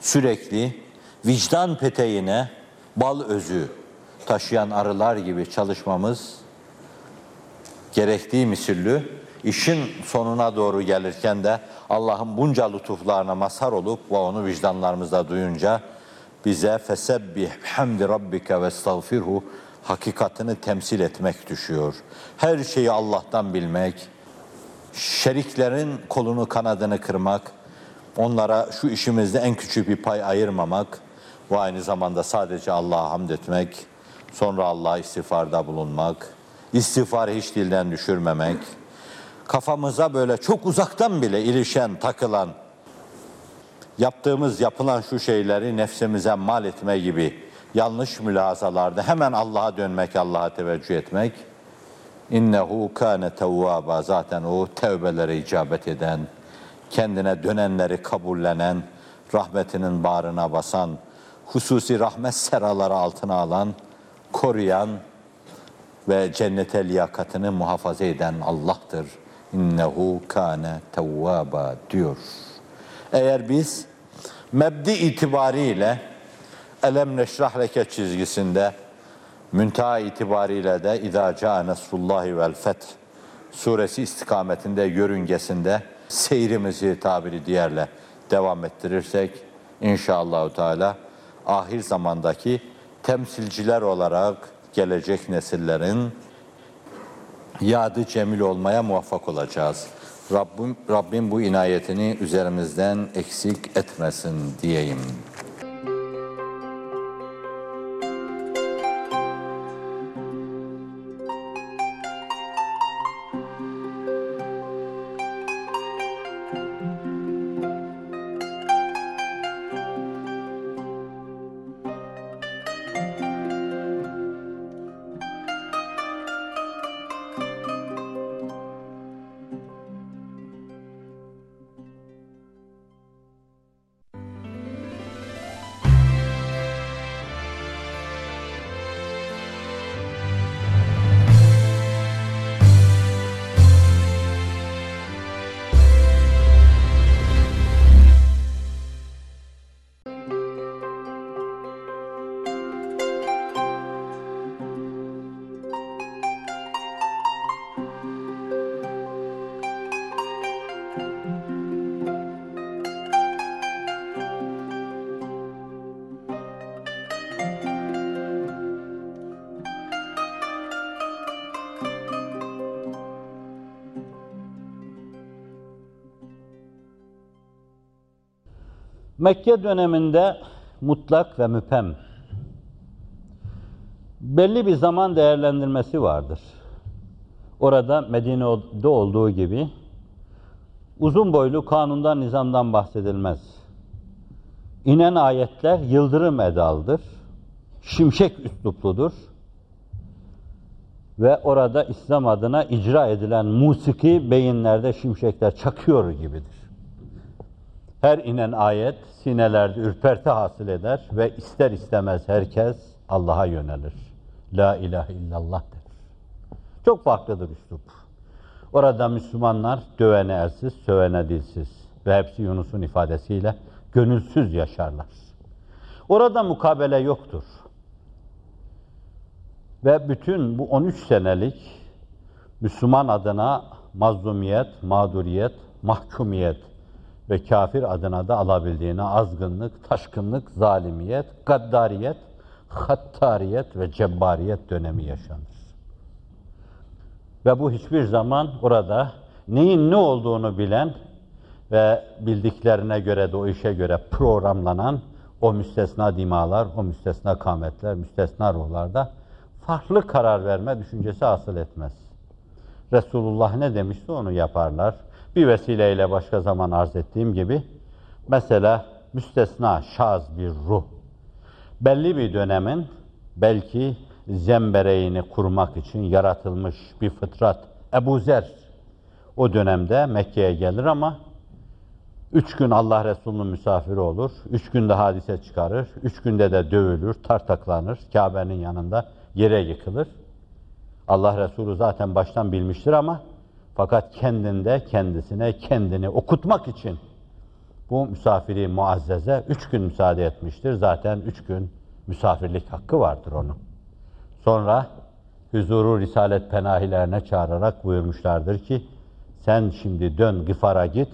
S2: sürekli vicdan peteğine bal özü taşıyan arılar gibi çalışmamız gerektiği misillü işin sonuna doğru gelirken de Allah'ın bunca lütuflarına mazhar olup ve onu vicdanlarımızda duyunca bize fesebbih hamdi rabbike ve estağfirhu hakikatini temsil etmek düşüyor. Her şeyi Allah'tan bilmek, şeriklerin kolunu kanadını kırmak, onlara şu işimizde en küçük bir pay ayırmamak ve aynı zamanda sadece Allah'a hamd etmek, sonra Allah'a istiğfarda bulunmak, istiğfarı hiç dilden düşürmemek, kafamıza böyle çok uzaktan bile ilişen, takılan, yaptığımız, yapılan şu şeyleri nefsimize mal etme gibi yanlış mülazalarda hemen Allah'a dönmek, Allah'a teveccüh etmek. İnnehu kâne tevvâba zaten o tevbelere icabet eden, kendine dönenleri kabullenen, rahmetinin bağrına basan, hususi rahmet seraları altına alan, koruyan ve cennete liyakatını muhafaza eden Allah'tır. İnnehu kâne tevvâba diyor. Eğer biz mebdi itibariyle Elem neşrah leke çizgisinde müntaha itibariyle de İzâ câ nesrullahi vel feth suresi istikametinde, yörüngesinde seyrimizi tabiri diğerle devam ettirirsek inşallahü teala ahir zamandaki temsilciler olarak gelecek nesillerin yadı cemil olmaya muvaffak olacağız. Rabbim, Rabbim bu inayetini üzerimizden eksik etmesin diyeyim.
S1: Mekke döneminde mutlak ve müpem belli bir zaman değerlendirmesi vardır. Orada Medine'de olduğu gibi uzun boylu kanundan, nizamdan bahsedilmez. İnen ayetler yıldırım edalıdır. Şimşek üslupludur. Ve orada İslam adına icra edilen musiki beyinlerde şimşekler çakıyor gibidir. Her inen ayet sinelerde ürperti hasıl eder ve ister istemez herkes Allah'a yönelir. La ilahe illallah der. Çok farklıdır üslup. Orada Müslümanlar dövene elsiz, sövene dilsiz ve hepsi Yunus'un ifadesiyle gönülsüz yaşarlar. Orada mukabele yoktur. Ve bütün bu 13 senelik Müslüman adına mazlumiyet, mağduriyet, mahkumiyet ve kafir adına da alabildiğine azgınlık, taşkınlık, zalimiyet, gaddariyet, hattariyet ve cebbariyet dönemi yaşanır. Ve bu hiçbir zaman orada neyin ne olduğunu bilen ve bildiklerine göre de o işe göre programlanan o müstesna dimalar, o müstesna kametler, müstesna ruhlarda farklı karar verme düşüncesi asıl etmez. Resulullah ne demişti onu yaparlar. Bir vesileyle başka zaman arz ettiğim gibi mesela müstesna, şaz bir ruh belli bir dönemin belki zembereğini kurmak için yaratılmış bir fıtrat. Ebu Zer o dönemde Mekke'ye gelir ama üç gün Allah Resulü'nün misafiri olur, üç günde hadise çıkarır, üç günde de dövülür, tartaklanır, Kabe'nin yanında yere yıkılır. Allah Resulü zaten baştan bilmiştir ama fakat kendinde kendisine kendini okutmak için bu misafiri muazzeze üç gün müsaade etmiştir. Zaten üç gün misafirlik hakkı vardır onun. Sonra huzuru risalet penahilerine çağırarak buyurmuşlardır ki sen şimdi dön Gıfar'a git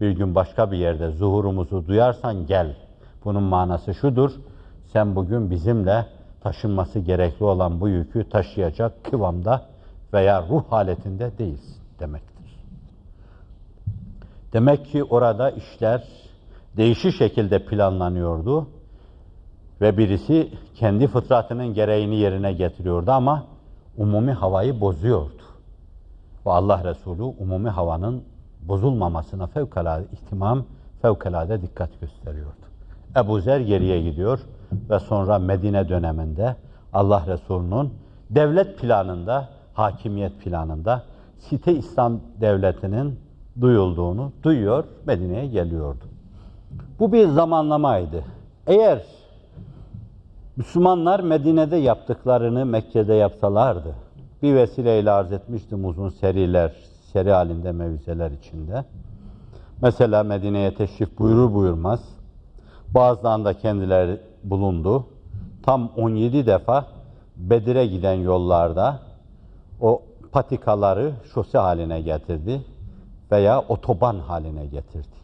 S1: bir gün başka bir yerde zuhurumuzu duyarsan gel. Bunun manası şudur. Sen bugün bizimle taşınması gerekli olan bu yükü taşıyacak kıvamda veya ruh haletinde değilsin demektir. Demek ki orada işler değişik şekilde planlanıyordu ve birisi kendi fıtratının gereğini yerine getiriyordu ama umumi havayı bozuyordu. Ve Allah Resulü umumi havanın bozulmamasına fevkalade ihtimam, fevkalade dikkat gösteriyordu. Ebu Zer geriye gidiyor ve sonra Medine döneminde Allah Resulü'nün devlet planında, hakimiyet planında site İslam devletinin duyulduğunu duyuyor, Medine'ye geliyordu. Bu bir zamanlamaydı. Eğer Müslümanlar Medine'de yaptıklarını Mekke'de yapsalardı, bir vesileyle arz etmiştim uzun seriler, seri halinde mevizeler içinde. Mesela Medine'ye teşrif buyurur buyurmaz, bazılarında kendileri bulundu. Tam 17 defa Bedir'e giden yollarda o patikaları şose haline getirdi veya otoban haline getirdi.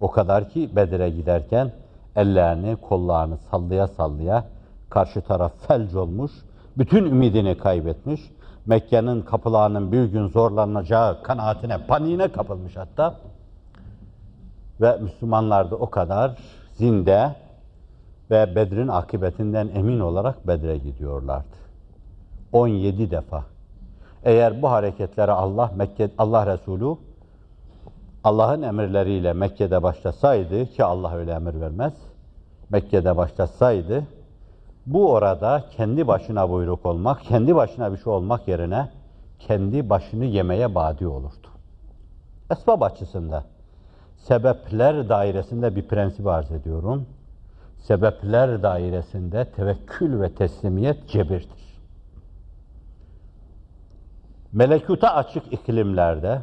S1: O kadar ki Bedir'e giderken ellerini, kollarını sallaya sallaya karşı taraf felç olmuş, bütün ümidini kaybetmiş, Mekke'nin kapılarının bir gün zorlanacağı kanaatine, paniğine kapılmış hatta. Ve Müslümanlar da o kadar zinde ve Bedir'in akıbetinden emin olarak Bedir'e gidiyorlardı. 17 defa. Eğer bu hareketlere Allah Mekke Allah Resulü Allah'ın emirleriyle Mekke'de başlasaydı ki Allah öyle emir vermez. Mekke'de başlasaydı bu orada kendi başına buyruk olmak, kendi başına bir şey olmak yerine kendi başını yemeye badi olurdu. Esbab açısında sebepler dairesinde bir prensip arz ediyorum. Sebepler dairesinde tevekkül ve teslimiyet cebirdir. Melekuta açık iklimlerde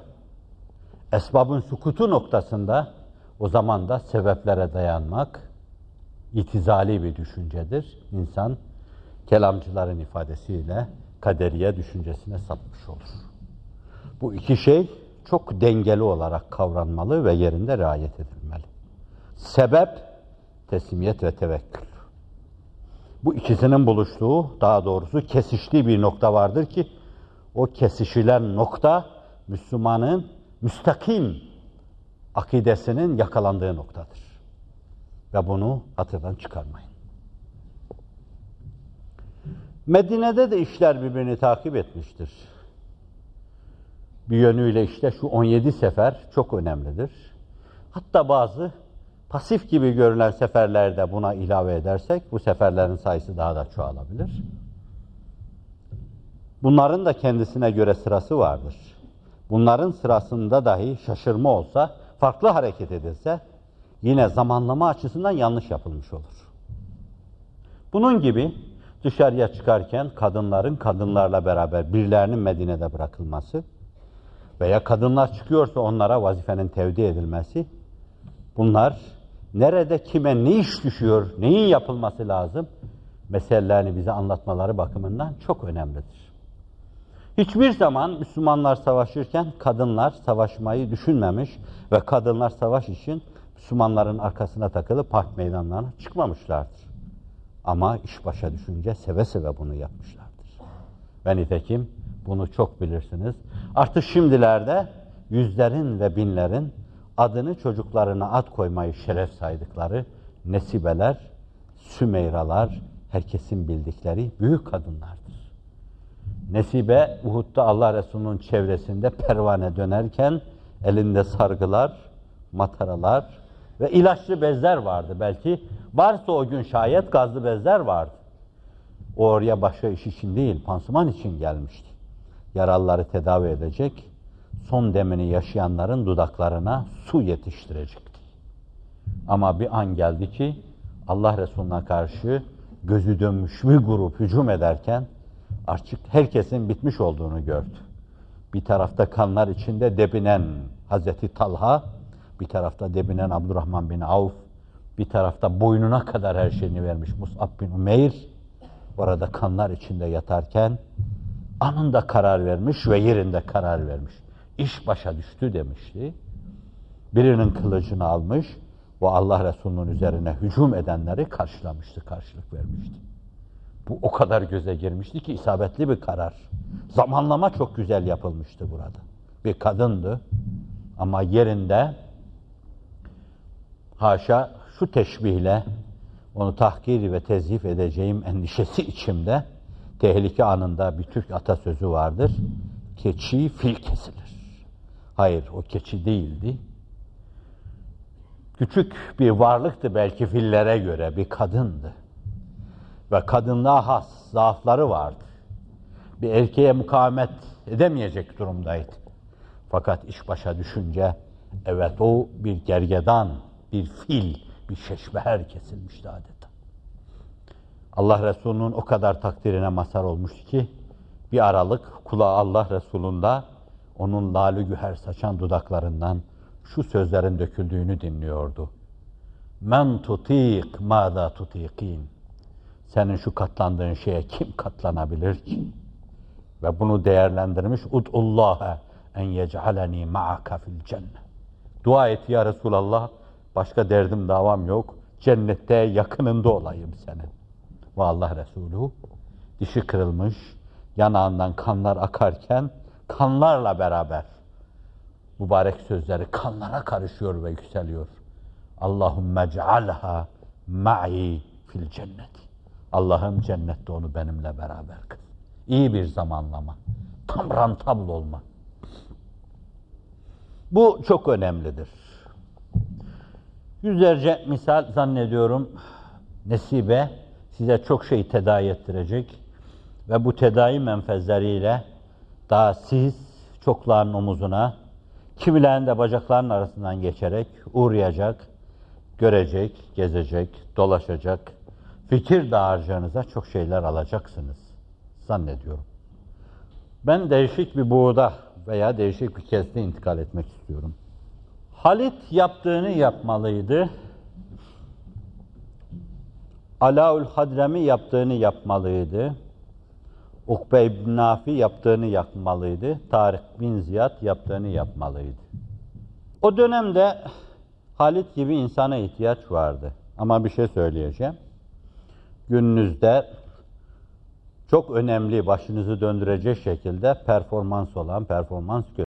S1: esbabın sukutu noktasında o zaman da sebeplere dayanmak itizali bir düşüncedir. İnsan kelamcıların ifadesiyle kaderiye düşüncesine sapmış olur. Bu iki şey çok dengeli olarak kavranmalı ve yerinde riayet edilmeli. Sebep, teslimiyet ve tevekkül. Bu ikisinin buluştuğu, daha doğrusu kesiştiği bir nokta vardır ki, o kesişilen nokta Müslümanın müstakim akidesinin yakalandığı noktadır. Ve bunu hatırdan çıkarmayın. Medine'de de işler birbirini takip etmiştir. Bir yönüyle işte şu 17 sefer çok önemlidir. Hatta bazı pasif gibi görülen seferlerde buna ilave edersek bu seferlerin sayısı daha da çoğalabilir. Bunların da kendisine göre sırası vardır. Bunların sırasında dahi şaşırma olsa, farklı hareket edilse yine zamanlama açısından yanlış yapılmış olur. Bunun gibi dışarıya çıkarken kadınların kadınlarla beraber birilerinin Medine'de bırakılması veya kadınlar çıkıyorsa onlara vazifenin tevdi edilmesi bunlar nerede kime ne iş düşüyor, neyin yapılması lazım meselelerini bize anlatmaları bakımından çok önemlidir. Hiçbir zaman Müslümanlar savaşırken kadınlar savaşmayı düşünmemiş ve kadınlar savaş için Müslümanların arkasına takılıp park meydanlarına çıkmamışlardır. Ama iş başa düşünce seve seve bunu yapmışlardır. Ve nitekim bunu çok bilirsiniz. Artık şimdilerde yüzlerin ve binlerin adını çocuklarına ad koymayı şeref saydıkları nesibeler, sümeyralar, herkesin bildikleri büyük kadınlardır. Nesibe Uhud'da Allah Resulü'nün çevresinde pervane dönerken elinde sargılar, mataralar ve ilaçlı bezler vardı. Belki varsa o gün şayet gazlı bezler vardı. O oraya başka iş için değil, pansuman için gelmişti. Yaralıları tedavi edecek, son demini yaşayanların dudaklarına su yetiştirecekti. Ama bir an geldi ki Allah Resulü'ne karşı gözü dönmüş bir grup hücum ederken artık herkesin bitmiş olduğunu gördü. Bir tarafta kanlar içinde debinen Hazreti Talha, bir tarafta debinen Abdurrahman bin Avf, bir tarafta boynuna kadar her şeyini vermiş Mus'ab bin Umeyr, orada kanlar içinde yatarken anında karar vermiş ve yerinde karar vermiş. İş başa düştü demişti. Birinin kılıcını almış ve Allah Resulü'nün üzerine hücum edenleri karşılamıştı, karşılık vermişti. Bu o kadar göze girmişti ki isabetli bir karar. Zamanlama çok güzel yapılmıştı burada. Bir kadındı ama yerinde haşa şu teşbihle onu tahkir ve tezhif edeceğim endişesi içimde tehlike anında bir Türk atasözü vardır. keçi fil kesilir. Hayır o keçi değildi. Küçük bir varlıktı belki fillere göre bir kadındı. Ve kadınlığa has zaafları vardı. Bir erkeğe mukavemet edemeyecek durumdaydı. Fakat iş başa düşünce evet o bir gergedan, bir fil, bir şeşmeher kesilmişti adeta. Allah Resulü'nün o kadar takdirine mazhar olmuştu ki bir aralık kulağı Allah Resulü'nde onun lalü güher saçan dudaklarından şu sözlerin döküldüğünü dinliyordu. Men tutik mâzâ tutikin. Senin şu katlandığın şeye kim katlanabilir ki? Ve bunu değerlendirmiş. Ud'ullâhe en yec'aleni ma'aka fil cennet. Dua et ya Resulallah. Başka derdim davam yok. Cennette yakınında olayım senin. Ve Allah Resulü dişi kırılmış, yanağından kanlar akarken kanlarla beraber mübarek sözleri kanlara karışıyor ve yükseliyor. Allahümme cealha ma'i fil cennet. Allah'ım cennette onu benimle beraber kıl. İyi bir zamanlama. Tam rantabl olma. Bu çok önemlidir. Yüzlerce misal zannediyorum nesibe size çok şey tedavi ettirecek ve bu tedavi menfezleriyle daha siz çokların omuzuna, kimilerin de bacaklarının arasından geçerek uğrayacak, görecek, gezecek, dolaşacak, fikir dağarcığınıza çok şeyler alacaksınız zannediyorum. Ben değişik bir buğda veya değişik bir kesne intikal etmek istiyorum. Halit yaptığını yapmalıydı. Alaul Hadremi yaptığını yapmalıydı. Ukbe ibn Nafi yaptığını yapmalıydı. Tarık bin Ziyad yaptığını yapmalıydı. O dönemde Halit gibi insana ihtiyaç vardı. Ama bir şey söyleyeceğim. Gününüzde çok önemli, başınızı döndürecek şekilde performans olan, performans